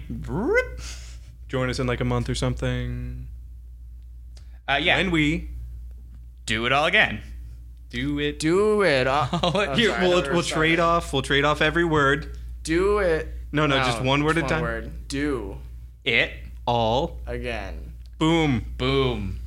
[SPEAKER 3] Join us in like a month or something.
[SPEAKER 1] Uh, yeah,
[SPEAKER 3] When we
[SPEAKER 1] do it all again.
[SPEAKER 3] do it.
[SPEAKER 4] Do it.
[SPEAKER 1] Oh,
[SPEAKER 3] Here,
[SPEAKER 4] sorry,
[SPEAKER 3] we'll, we'll trade off. We'll trade off every word.
[SPEAKER 4] Do it.
[SPEAKER 3] No, no, just one word at a
[SPEAKER 4] just
[SPEAKER 3] time.
[SPEAKER 4] Word. Do
[SPEAKER 1] It.
[SPEAKER 3] All.
[SPEAKER 4] again.
[SPEAKER 3] Boom.
[SPEAKER 1] Boom.
[SPEAKER 4] Boom.